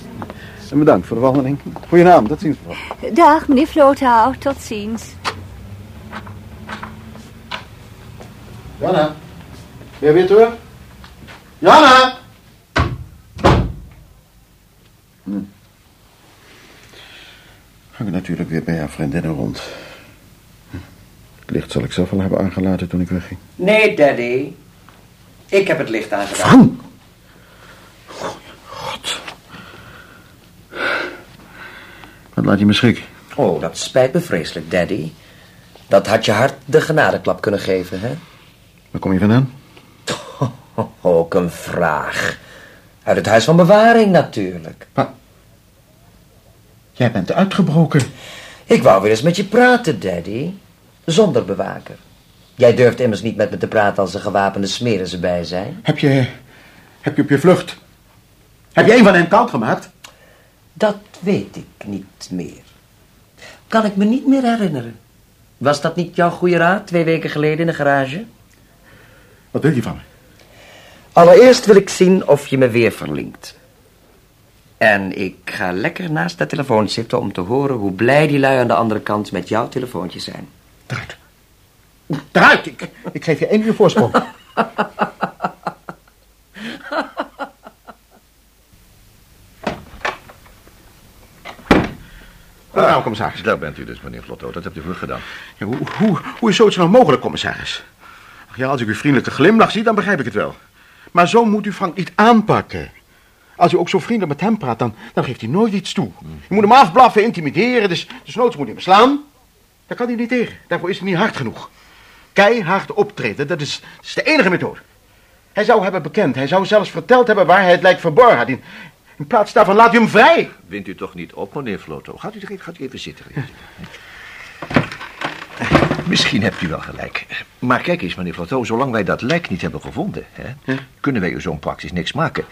En bedankt voor de wandeling. Goedenavond, tot ziens. mevrouw. Dag, meneer Flotou. Tot ziens. Jana, ben je weer terug? Jana! Hm. Hang natuurlijk weer bij haar vriendinnen rond. Het licht zal ik zelf wel hebben aangelaten toen ik wegging. Nee, daddy. Ik heb het licht aangedaan. God. Wat laat je me schrikken? Oh, dat spijt me vreselijk, daddy. Dat had je hart de genadeklap kunnen geven, hè? Waar kom je vandaan? *laughs* Ook een vraag. Uit het huis van bewaring, natuurlijk. Jij bent uitgebroken. Ik wou weer eens met je praten, daddy. Zonder bewaker. Jij durft immers niet met me te praten als er gewapende smeren ze bij zijn. Heb je... Heb je op je vlucht... Heb je een van hen koud gemaakt? Dat weet ik niet meer. Kan ik me niet meer herinneren. Was dat niet jouw goede raad twee weken geleden in de garage? Wat wil je van me? Allereerst wil ik zien of je me weer verlinkt. En ik ga lekker naast de telefoon zitten om te horen hoe blij die lui aan de andere kant met jouw telefoontje zijn. Eruit. Eruit! Ik, ik geef je één uur voorsprong. *laughs* Nou, commissaris. Daar bent u dus, meneer Flotto. Dat hebt u goed gedaan. Ja, hoe, hoe, hoe is zoiets nou mogelijk, commissaris? Ach ja, als ik uw vriendelijke glimlach zie, dan begrijp ik het wel. Maar zo moet u Frank niet aanpakken. Als u ook zo vriendelijk met hem praat, dan, dan geeft hij nooit iets toe. Je moet hem afblaffen, intimideren, dus, dus nooit moet je hem slaan. Daar kan hij niet tegen. Daarvoor is hij niet hard genoeg. Keihard optreden, dat is, dat is de enige methode. Hij zou hebben bekend, hij zou zelfs verteld hebben waar hij het lijk verborgen had. In, in plaats daarvan laat u hem vrij. Wint u toch niet op, meneer Flotto? Gaat u, er- gaat u even zitten. Misschien hebt u wel gelijk. Maar kijk eens, meneer Flotto, zolang wij dat lijk niet hebben gevonden... Hè, kunnen wij u zo'n praktisch niks maken.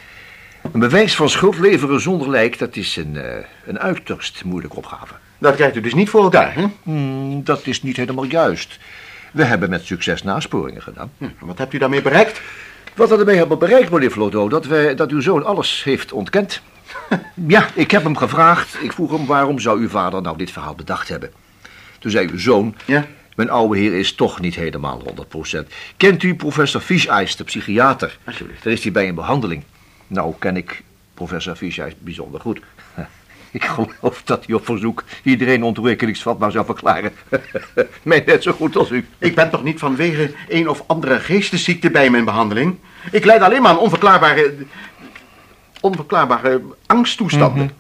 Een bewijs van schuld leveren zonder lijk, dat is een, eh, een uiterst moeilijke opgave. Dat krijgt u dus niet voor elkaar, hè? Hmm, dat is niet helemaal juist. We hebben met succes nasporingen gedaan. Hm, wat hebt u daarmee bereikt? Wat we ermee hebben bereikt, meneer Flotto, dat, wij, dat uw zoon alles heeft ontkend. *laughs* ja, ik heb hem gevraagd. Ik vroeg hem waarom zou uw vader nou dit verhaal bedacht hebben. Toen zei uw zoon, Ja? Mijn oude heer is toch niet helemaal 100%. Kent u professor Fischeis, de psychiater? Alsjeblieft. Daar is hij bij een behandeling. Nou, ken ik professor Fischeis bijzonder goed. *laughs* Ik geloof dat hij op verzoek iedereen ontwikkelingsvatbaar zou verklaren. *laughs* Mij net zo goed als u. Ik ben toch niet vanwege een of andere geestesziekte bij mijn behandeling? Ik leid alleen maar aan onverklaarbare... onverklaarbare angsttoestanden.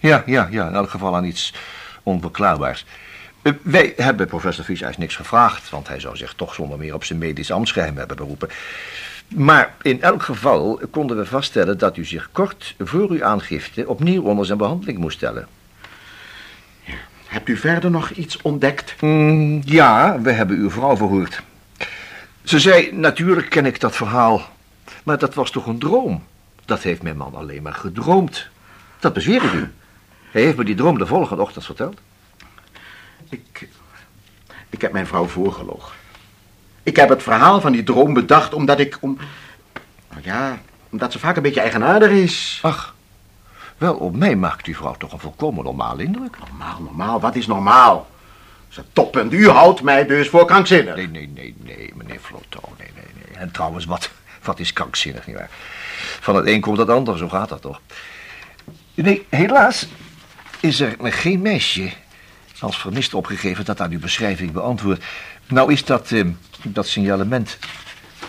Ja, ja, ja, in elk geval aan iets onverklaarbaars. Eh, wij hebben professor Fischeis niks gevraagd, want hij zou zich toch zonder meer op zijn medisch ambtsgeheim hebben beroepen. Maar in elk geval konden we vaststellen dat u zich kort voor uw aangifte opnieuw onder zijn behandeling moest stellen. Hebt u verder nog iets ontdekt? Mm, ja, we hebben uw vrouw verhoord. Ze zei, natuurlijk ken ik dat verhaal, maar dat was toch een droom? Dat heeft mijn man alleen maar gedroomd. Dat bezweer ik u. Hij heeft me die droom de volgende ochtend verteld. Ik, ik heb mijn vrouw voorgelogen. Ik heb het verhaal van die droom bedacht omdat ik om... Nou ja, omdat ze vaak een beetje eigenaardig is. Ach, wel, op mij maakt uw vrouw toch een volkomen normale indruk. Normaal, normaal, wat is normaal? Het toppunt. U houdt mij dus voor krankzinnig. Nee, nee, nee, nee, meneer Floto, nee, nee, nee. En trouwens, wat, wat is krankzinnig, nietwaar? Van het een komt het ander, zo gaat dat toch? Nee, helaas is er geen meisje als vermist opgegeven dat aan uw beschrijving beantwoordt. Nou is dat, eh, dat signalement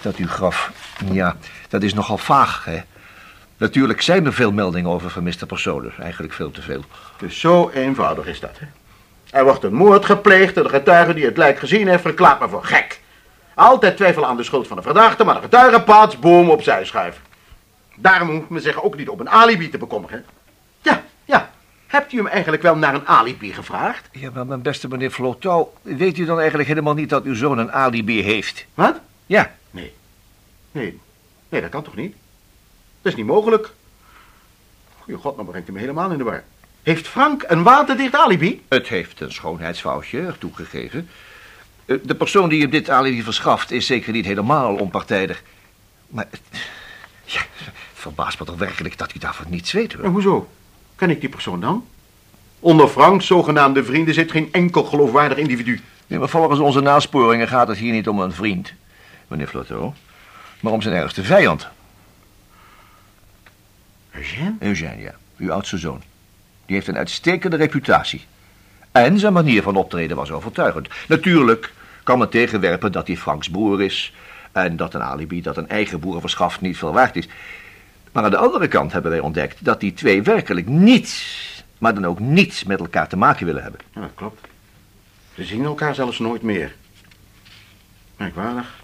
dat u gaf, ja, dat is nogal vaag, hè? Natuurlijk zijn er veel meldingen over vermiste personen, eigenlijk veel te veel. Dus zo eenvoudig is dat, hè? Er wordt een moord gepleegd en de getuige die het lijk gezien heeft verklaart me voor gek. Altijd twijfel aan de schuld van de verdachte, maar de getuige boom opzij schuiven. Daarom hoeft men zich ook niet op een alibi te bekommeren. Hebt u hem eigenlijk wel naar een alibi gevraagd? Ja, maar mijn beste meneer Floto, weet u dan eigenlijk helemaal niet dat uw zoon een alibi heeft? Wat? Ja, Nee. Nee, nee, dat kan toch niet? Dat is niet mogelijk. Goeie god, nou brengt u me helemaal in de war. Heeft Frank een waterdicht alibi? het heeft een schoonheidsfoutje toegegeven. Eh, De persoon die hem dit alibi verschaft is zeker niet helemaal onpartijdig. Maar, eh, ja, verbaast me toch werkelijk dat u daarvan niets weet, hoor. En hoezo? Ken ik die persoon dan? Onder Franks zogenaamde vrienden zit geen enkel geloofwaardig individu. Nee, maar volgens onze nasporingen gaat het hier niet om een vriend, meneer Floto, maar om zijn ergste vijand, Eugène? Eugène, ja, uw oudste zoon. Die heeft een uitstekende reputatie. En zijn manier van optreden was overtuigend. Natuurlijk kan men tegenwerpen dat hij Franks broer is... en dat een alibi dat een eigen broer verschaft niet veel waard is. Maar aan de andere kant hebben wij ontdekt dat die twee werkelijk niets... maar dan ook niets met elkaar te maken willen hebben. Ja, dat klopt. Ze zien elkaar zelfs nooit meer. Merkwaardig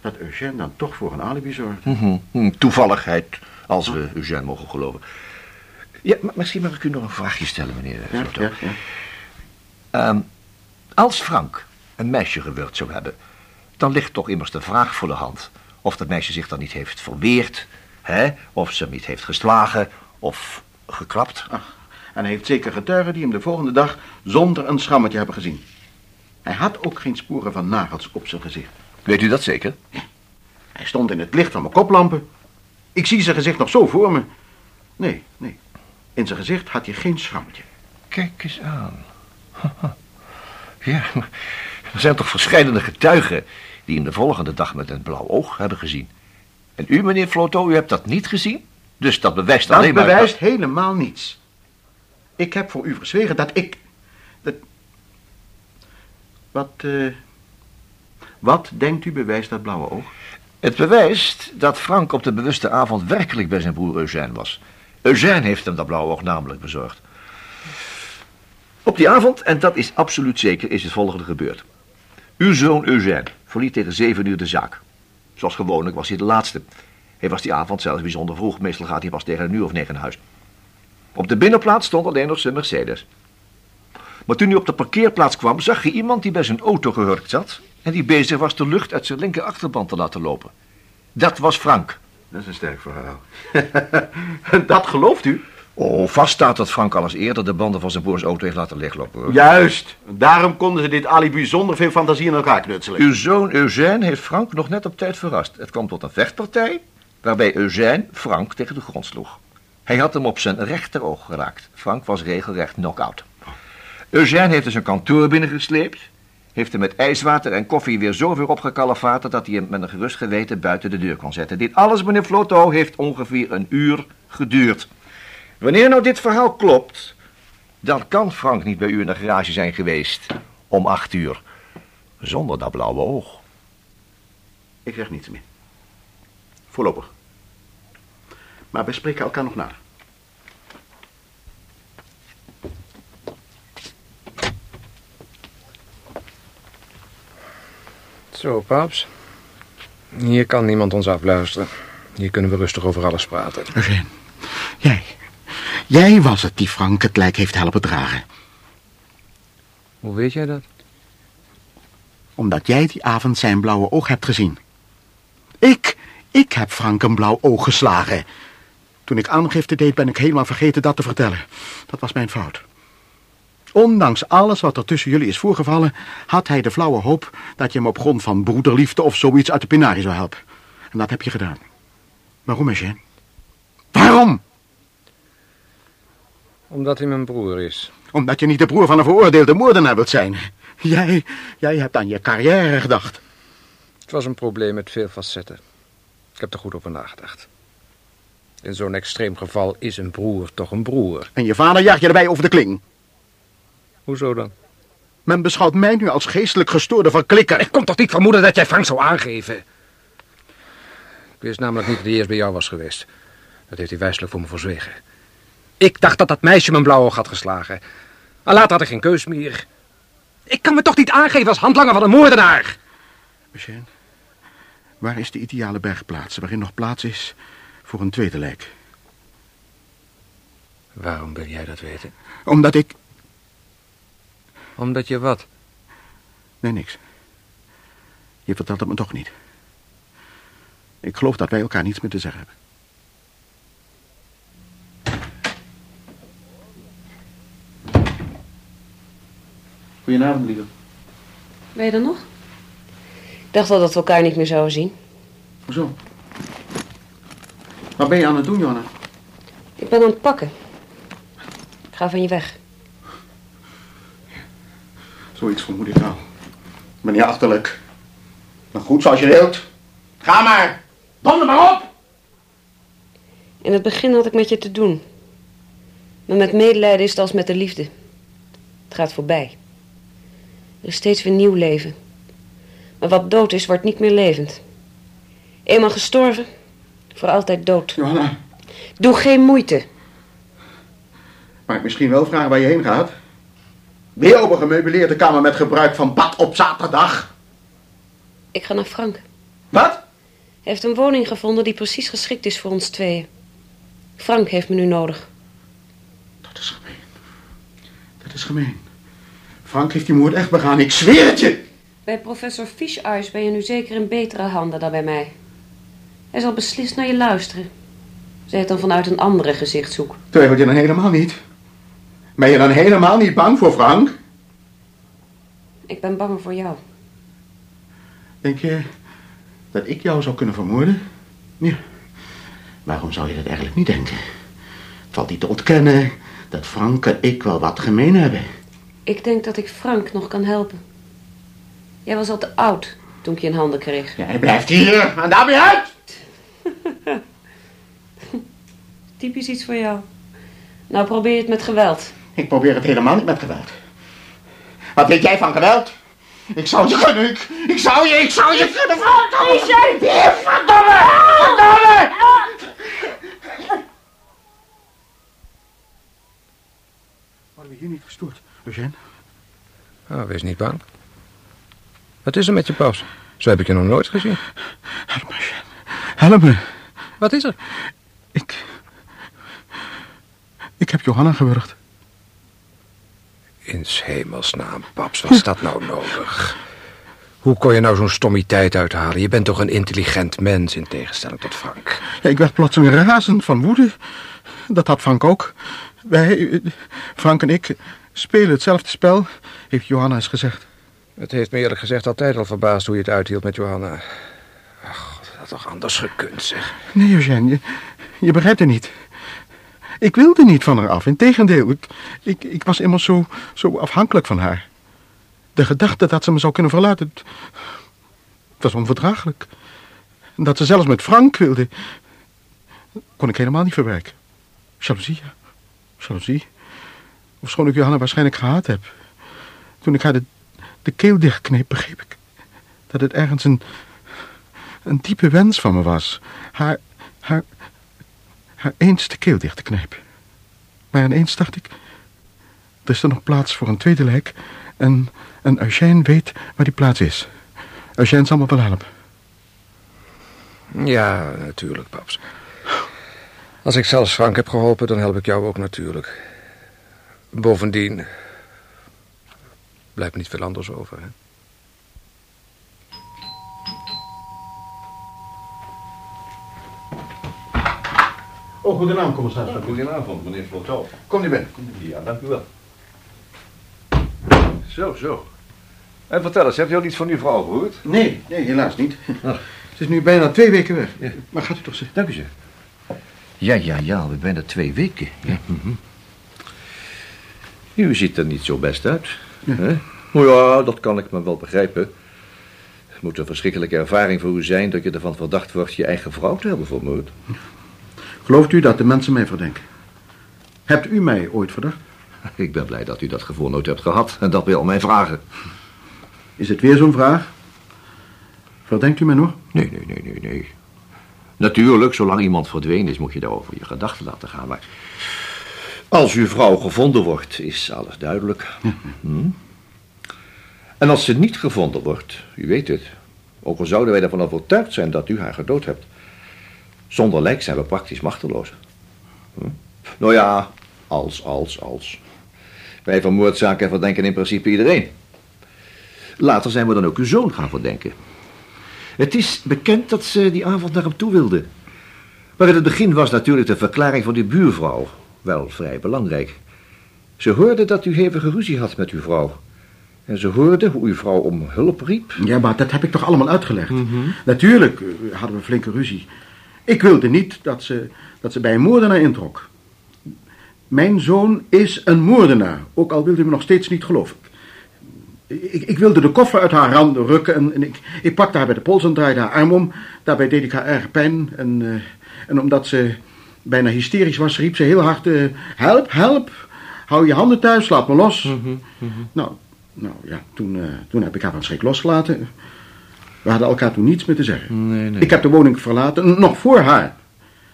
dat Eugène dan toch voor een alibi zorgt. Mhm, hm, Toevalligheid, als we Eugène mogen geloven. Ja, maar misschien mag ik u nog een vraagje stellen, meneer Ja, Floto. ja, ja. Ehm, als Frank een meisje gewurgd zou hebben, dan ligt toch immers de vraag voor de hand of dat meisje zich dan niet heeft verweerd, hè? of ze hem niet heeft geslagen of geklapt. Ach, en hij heeft zeker getuigen die hem de volgende dag zonder een schrammetje hebben gezien. Hij had ook geen sporen van nagels op zijn gezicht. Weet u dat zeker? Hij stond in het licht van mijn koplampen. Ik zie zijn gezicht nog zo voor me. Nee, nee. In zijn gezicht had hij geen schrammetje. Kijk eens aan. *laughs* Ja, maar er zijn toch verschillende getuigen die hem de volgende dag met een blauw oog hebben gezien. En u, meneer Floto, u hebt dat niet gezien? Dus dat bewijst Dat alleen maar... bewijst helemaal niets. Ik heb voor u verzwegen dat ik... Dat... Wat, eh... Wat denkt u bewijst dat blauwe oog? Het bewijst dat Frank op de bewuste avond werkelijk bij zijn broer Eugène was. Eugène heeft hem dat blauwe oog namelijk bezorgd. Op die avond, en dat is absoluut zeker, is het volgende gebeurd. Uw zoon Eugène verliet tegen zeven uur de zaak. Zoals gewoonlijk was hij de laatste. Hij was die avond zelfs bijzonder vroeg. Meestal gaat hij pas tegen een uur of negen naar huis. Op de binnenplaats stond alleen nog zijn Mercedes. Maar toen hij op de parkeerplaats kwam, zag hij iemand die bij zijn auto gehurkt zat... en die bezig was de lucht uit zijn linker achterband te laten lopen. Dat was Frank. Dat is een sterk verhaal. *laughs* dat gelooft u? Oh, vast staat dat Frank al eens eerder de banden van zijn broers auto heeft laten leeglopen. hoor. Juist. Daarom konden ze dit alibi zonder veel fantasie in elkaar knutselen. Uw zoon Eugène heeft Frank nog net op tijd verrast. Het kwam tot een vechtpartij waarbij Eugène Frank tegen de grond sloeg. Hij had hem op zijn rechteroog geraakt. Frank was regelrecht knock-out. Eugène heeft dus een kantoor binnengesleept heeft hem met ijswater en koffie weer zo weer opgekalefaterd dat hij hem met een gerust geweten buiten de deur kon zetten. Dit alles, meneer Floto, heeft ongeveer een uur geduurd. Wanneer nou dit verhaal klopt, dan kan Frank niet bij u in de garage zijn geweest om acht uur. Zonder dat blauwe oog. Ik zeg niets meer. Voorlopig. Maar we spreken elkaar nog na. Zo, paps. Hier kan niemand ons afluisteren. Hier kunnen we rustig over alles praten. Eugène, jij. Jij was het die Frank het lijk heeft helpen dragen. Hoe weet jij dat? Omdat jij die avond zijn blauwe oog hebt gezien. Ik, ik heb Frank een blauw oog geslagen. Toen ik aangifte deed ben ik helemaal vergeten dat te vertellen. Dat was mijn fout. Ondanks alles wat er tussen jullie is voorgevallen, had hij de flauwe hoop dat je hem op grond van broederliefde of zoiets uit de penarie zou helpen. En dat heb je gedaan. Waarom, Eugène? Waarom? Omdat hij mijn broer is. Omdat je niet de broer van een veroordeelde moordenaar wilt zijn. Jij, jij hebt aan je carrière gedacht. Het was een probleem met veel facetten. Ik heb er goed over nagedacht. In zo'n extreem geval is een broer toch een broer. En je vader jaagt je erbij over de kling. Hoezo dan? Men beschouwt mij nu als geestelijk gestoorde verklikker. Ik kon toch niet vermoeden dat jij Frank zou aangeven? Ik wist namelijk niet dat hij eerst bij jou was geweest. Dat heeft hij wijselijk voor me verzwegen. Ik dacht dat dat meisje mijn blauwe oog had geslagen. Maar later had ik geen keus meer. Ik kan me toch niet aangeven als handlanger van een moordenaar? Eugène, waar is de ideale bergplaats waarin nog plaats is voor een tweede lijk? Waarom wil jij dat weten? Omdat ik... Omdat je wat? Nee, niks. Je vertelt het me toch niet. Ik geloof dat wij elkaar niets meer te zeggen hebben. Goedenavond, lieve. Ben je er nog? Ik dacht al dat we elkaar niet meer zouden zien. Hoezo? Wat ben je aan het doen, Johanna? Ik ben aan het pakken. Ik ga van je weg. Zoiets vermoed ik al. Ik ben niet achterlijk. Maar goed, zoals je wilt. Ga maar. Donder maar op. In het begin had ik met je te doen. Maar met medelijden is het als met de liefde. Het gaat voorbij. Er is steeds weer nieuw leven. Maar wat dood is, wordt niet meer levend. Eenmaal gestorven, voor altijd dood. Johanna, Doe geen moeite. mag ik misschien wel vragen waar je heen gaat? Weer op een gemeubileerde kamer met gebruik van bad op zaterdag. Ik ga naar Frank. Wat? Hij heeft een woning gevonden die precies geschikt is voor ons tweeën. Frank heeft me nu nodig. Dat is gemeen. Dat is gemeen. Frank heeft die moord echt begaan, ik zweer het je. Bij professor Fischeis ben je nu zeker in betere handen dan bij mij. Hij zal beslist naar je luisteren. Zij het dan vanuit een andere gezichtshoek. Twijfel je dan helemaal niet? Ben je dan helemaal niet bang voor Frank? Ik ben bang voor jou. Denk je dat ik jou zou kunnen vermoorden? Ja. Waarom zou je dat eigenlijk niet denken? Het valt niet te ontkennen dat Frank en ik wel wat gemeen hebben. Ik denk dat ik Frank nog kan helpen. Jij was al te oud toen ik je in handen kreeg. Jij blijft hier en daar weer uit! *laughs* Typisch iets voor jou. Nou, probeer je het met geweld. Ik probeer het helemaal niet met geweld. Wat weet jij van geweld? Ik zou je kunnen, ik, ik zou je, ik zou je kunnen verdomme! Hier, verdomme! Verdomme! Worden we hier niet gestoord, Eugène? Oh, wees niet bang. Wat is er met je paus? Zo heb ik je nog nooit gezien. Help me, Eugène. Help me. Wat is er? Ik... Ik heb Johanna gewurgd. In hemelsnaam, paps, was dat nou nodig? Hoe kon je nou zo'n stommiteit uithalen? Je bent toch een intelligent mens in tegenstelling tot Frank. Ja, ik werd plotseling razend van woede. Dat had Frank ook. Wij, Frank en ik, spelen hetzelfde spel, heeft Johanna eens gezegd. Het heeft me eerlijk gezegd altijd al verbaasd hoe je het uithield met Johanna. Ach, dat had toch anders gekund, zeg. Nee, Eugène, je, je begrijpt het niet. Ik wilde niet van haar af, integendeel. Ik, ik, ik was immers zo, zo afhankelijk van haar. De gedachte dat ze me zou kunnen verlaten... Het, het was onverdraaglijk. En dat ze zelfs met Frank wilde... kon ik helemaal niet verwerken. Jaloezie, ja. Jaloezie. Ofschoon ik Johanna waarschijnlijk gehaat heb. Toen ik haar de, de keel dichtkneep, begreep ik... dat het ergens een... een diepe wens van me was. Haar... haar... haar eens de keel dicht te knijpen. Maar ineens dacht ik... er is er nog plaats voor een tweede lijk... en, en Eugène weet waar die plaats is. Eugène zal me wel helpen. Ja, natuurlijk, paps. Als ik zelfs Frank heb geholpen, dan help ik jou ook natuurlijk. Bovendien... blijft niet veel anders over, hè? Oh, goedenavond, commissaris. Goedenavond, meneer Flotel. Kom u binnen. Ja, dank u wel. Zo, zo. En vertel eens, hebt u al iets van uw vrouw gehoord? Nee, nee, helaas niet. *laughs* Ze is nu bijna twee weken weg. Maar gaat u toch zeggen? Dank u, zeg. Ja, ja, ja, alweer bijna twee weken. Ja. mhm. U ziet er niet zo best uit. hè? Nou ja, dat kan ik me wel begrijpen. Het moet een verschrikkelijke ervaring voor u zijn dat je ervan verdacht wordt je eigen vrouw te hebben vermoord. Gelooft u dat de mensen mij verdenken? Hebt u mij ooit verdacht? Ik ben blij dat u dat gevoel nooit hebt gehad en dat al mijn vragen. Is het weer zo'n vraag? Verdenkt u mij nog? Nee, nee, nee, nee, nee. Natuurlijk, zolang iemand verdwenen is, moet je daarover je gedachten laten gaan. Maar als uw vrouw gevonden wordt, is alles duidelijk. Hm? En als ze niet gevonden wordt, u weet het. Ook al zouden wij ervan overtuigd zijn dat u haar gedood hebt. Zonder lijk zijn we praktisch machteloos. Hm? Nou ja, als, als, als. Bij vermoordzaken verdenken in principe iedereen. Later zijn we dan ook uw zoon gaan verdenken. Het is bekend dat ze die avond naar hem toe wilde. Maar in het begin was natuurlijk de verklaring van die buurvrouw wel vrij belangrijk. Ze hoorde dat u hevige ruzie had met uw vrouw. En ze hoorde hoe uw vrouw om hulp riep. Ja, maar dat heb ik toch allemaal uitgelegd. Natuurlijk eh, hadden we flinke ruzie. Ik wilde niet dat ze, dat ze bij een moordenaar introk. Mijn zoon is een moordenaar, ook al wilde u me nog steeds niet geloven. Ik, ik wilde de koffer uit haar randen rukken en, en ik, ik pakte haar bij de pols en draaide haar arm om. Daarbij deed ik haar erg pijn en, eh, en omdat ze bijna hysterisch was, riep ze heel hard... eh, help, help, hou je handen thuis, laat me los. Nou, nou ja, toen, eh, toen heb ik haar van schrik losgelaten. We hadden elkaar toen niets meer te zeggen. Nee, nee. Ik heb de woning verlaten, nog voor haar.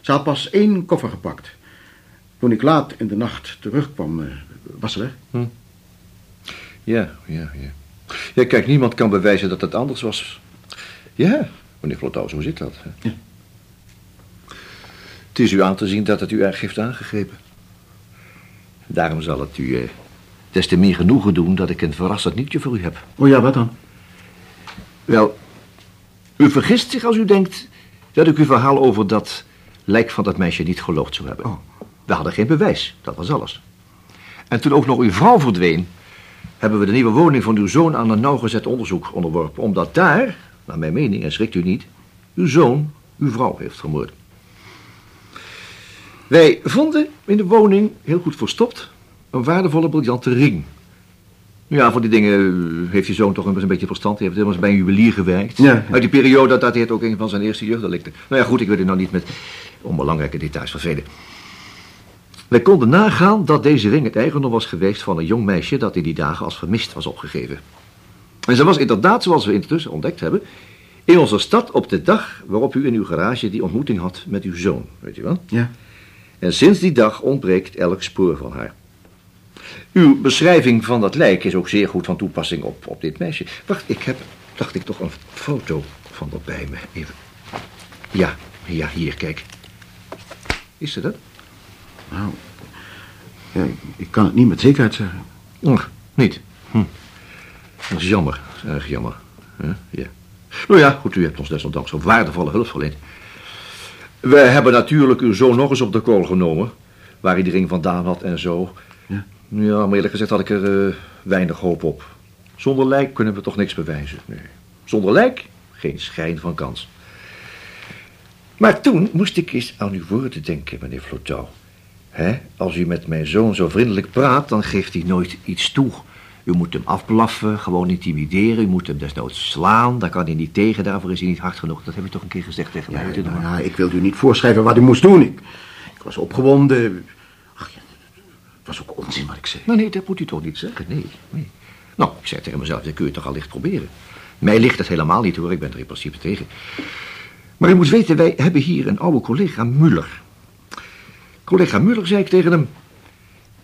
Ze had pas één koffer gepakt. Toen ik laat in de nacht terugkwam, eh, was ze weg. Ja, ja, ja. Ja, kijk, niemand kan bewijzen dat het anders was. Ja, meneer Flotau, zo zit dat. hè. Ja. Het is u aan te zien dat het u erg heeft aangegrepen. Daarom zal het u eh, des te meer genoegen doen dat ik een verrassend nieuwtje voor u heb. Oh ja, wat dan? Wel, u vergist zich als u denkt dat ik uw verhaal over dat lijk van dat meisje niet geloofd zou hebben. Oh. We hadden geen bewijs, dat was alles. En toen ook nog uw vrouw verdween, hebben we de nieuwe woning van uw zoon aan een nauwgezet onderzoek onderworpen. Omdat daar, naar mijn mening, en schrikt u niet, uw zoon uw vrouw heeft vermoord. Wij vonden in de woning, heel goed verstopt, een waardevolle briljante ring. Ja, voor die dingen eh, heeft je zoon toch een beetje verstand. Hij heeft helemaal bij een juwelier gewerkt. Ja. Uit die periode dateert ook een van zijn eerste jeugddelicten. Nou ja, goed, ik wil u nou niet met onbelangrijke details vervelen. Wij konden nagaan dat deze ring het eigendom was geweest van een jong meisje dat in die dagen als vermist was opgegeven. En ze was inderdaad, zoals we intussen ontdekt hebben, in onze stad op de dag waarop u in uw garage die ontmoeting had met uw zoon, weet u wel? Ja. En sinds die dag ontbreekt elk spoor van haar. Uw beschrijving van dat lijk is ook zeer goed van toepassing op, op dit meisje. Wacht, ik heb, dacht ik, toch een foto van dat bij me. Even. Ja, ja, hier, kijk. Is ze dat? Nou, ja, ik- kan het niet met zekerheid zeggen. Ach, niet. Hm. Dat is jammer, dat is erg jammer. Ja. Nou ja, goed, u hebt ons desondanks zo waardevolle hulp verleend. We hebben natuurlijk uw zoon nog eens op de kool genomen. Waar hij die ring vandaan had en zo. Ja. Ja, maar eerlijk gezegd had ik er eh, weinig hoop op. Zonder lijk kunnen we toch niks bewijzen. Nee. Zonder lijk geen schijn van kans. Maar toen moest ik eens aan uw woorden denken, meneer Flotau. Hè? Als u met mijn zoon zo vriendelijk praat, dan geeft hij nooit iets toe. U moet hem afblaffen, gewoon intimideren. U moet hem desnoods slaan. Daar kan hij niet tegen, daarvoor is hij niet hard genoeg. Dat heb je toch een keer gezegd tegen mij. Ja, nou ja, ik wilde u niet voorschrijven wat u moest doen. Ik, ik was opgewonden. Ach ja, het was ook onzin wat ik zei. Nou, nee, dat moet u toch niet zeggen. Nee, nee. Nou, ik zei tegen mezelf, dat kun je toch allicht proberen. Mij ligt het helemaal niet hoor, ik ben er in principe tegen. Maar u moet weten, wij hebben hier een oude collega Muller. Collega Muller zei ik tegen hem...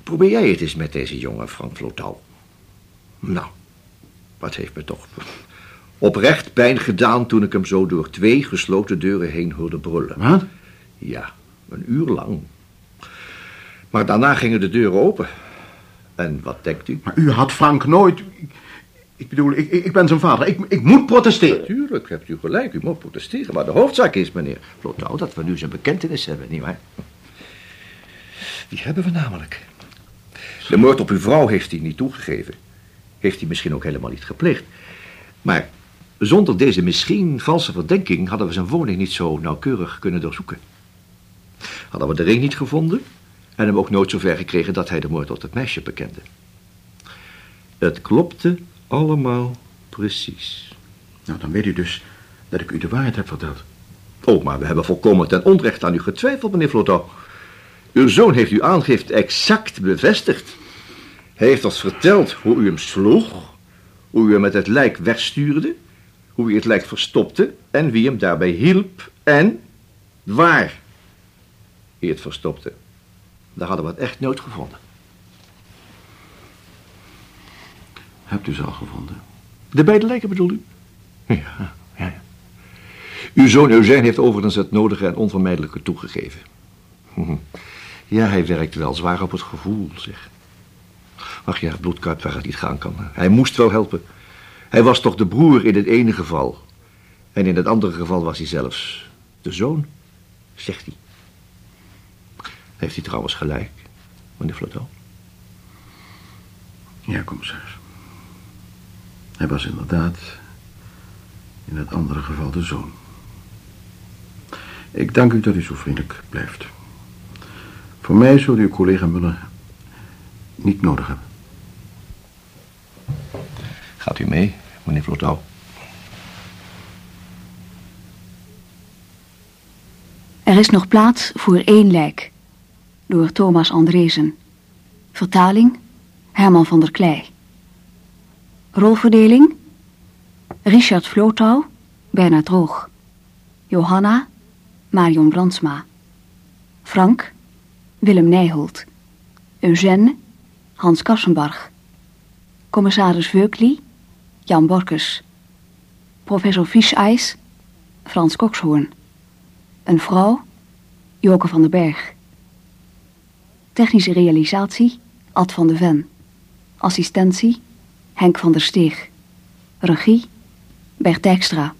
Probeer jij het eens met deze jonge Frank Flotal. Nou, wat heeft me toch oprecht pijn gedaan... toen ik hem zo door twee gesloten deuren heen hoorde brullen. Wat? Ja, een uur lang. Maar daarna gingen de deuren open. En wat denkt u? Maar u had Frank nooit... Ik, bedoel, ik, ik ben zijn vader. Ik, ik moet protesteren. Natuurlijk, hebt u gelijk. U moet protesteren. Maar de hoofdzaak is, meneer Flotouw, dat we nu zijn bekentenis hebben, nietwaar? Die hebben we namelijk. De moord op uw vrouw heeft hij niet toegegeven. Heeft hij misschien ook helemaal niet gepleegd. Maar zonder deze misschien valse verdenking hadden we zijn woning niet zo nauwkeurig kunnen doorzoeken. Hadden we de ring niet gevonden en hem ook nooit zover gekregen dat hij de moord op het meisje bekende. Het klopte allemaal precies. Nou, dan weet u dus dat ik u de waarheid heb verteld. Oh, maar we hebben volkomen ten onrechte aan u getwijfeld, meneer Floto. Uw zoon heeft uw aangifte exact bevestigd. Hij heeft ons verteld hoe u hem sloeg, hoe u hem met het lijk wegstuurde, hoe u het lijk verstopte en wie hem daarbij hielp en waar hij het verstopte. Daar hadden we het echt nooit gevonden. Hebt u ze al gevonden? De beide lijken bedoel u? Ja, ja, ja. Uw zoon Eugène heeft overigens het nodige en onvermijdelijke toegegeven. Mhm. Ja, hij werkt wel zwaar op het gevoel, zeg. Ach ja, bloedkuip waar het niet gaan kan. Hij moest wel helpen. Hij was toch de broer in het ene geval. En in het andere geval was hij zelfs de zoon, zegt hij. Heeft hij trouwens gelijk, meneer Floto? Ja, commissaris. Hij was inderdaad in het andere geval de zoon. Ik dank u dat u zo vriendelijk blijft. Voor mij zult u uw collega Muller niet nodig hebben. Gaat u mee, meneer Floto? Er is nog plaats voor één lijk. Door Thomas Andresen. Vertaling Herman van der Klei. Rolverdeling Richard Vlotouw, Bernard Roog. Johanna, Marion Brandsma. Frank, Willem Nijholt. Eugène, Hans Kassenbarg. Commissaris Veukli, Jan Borkes. Professor Fischeis, Frans Kokshoorn. Een vrouw, Joke van den Berg. Technische realisatie, Ad van de Ven. Assistentie, Henk van der Steeg. Regie, Bert Dijkstra.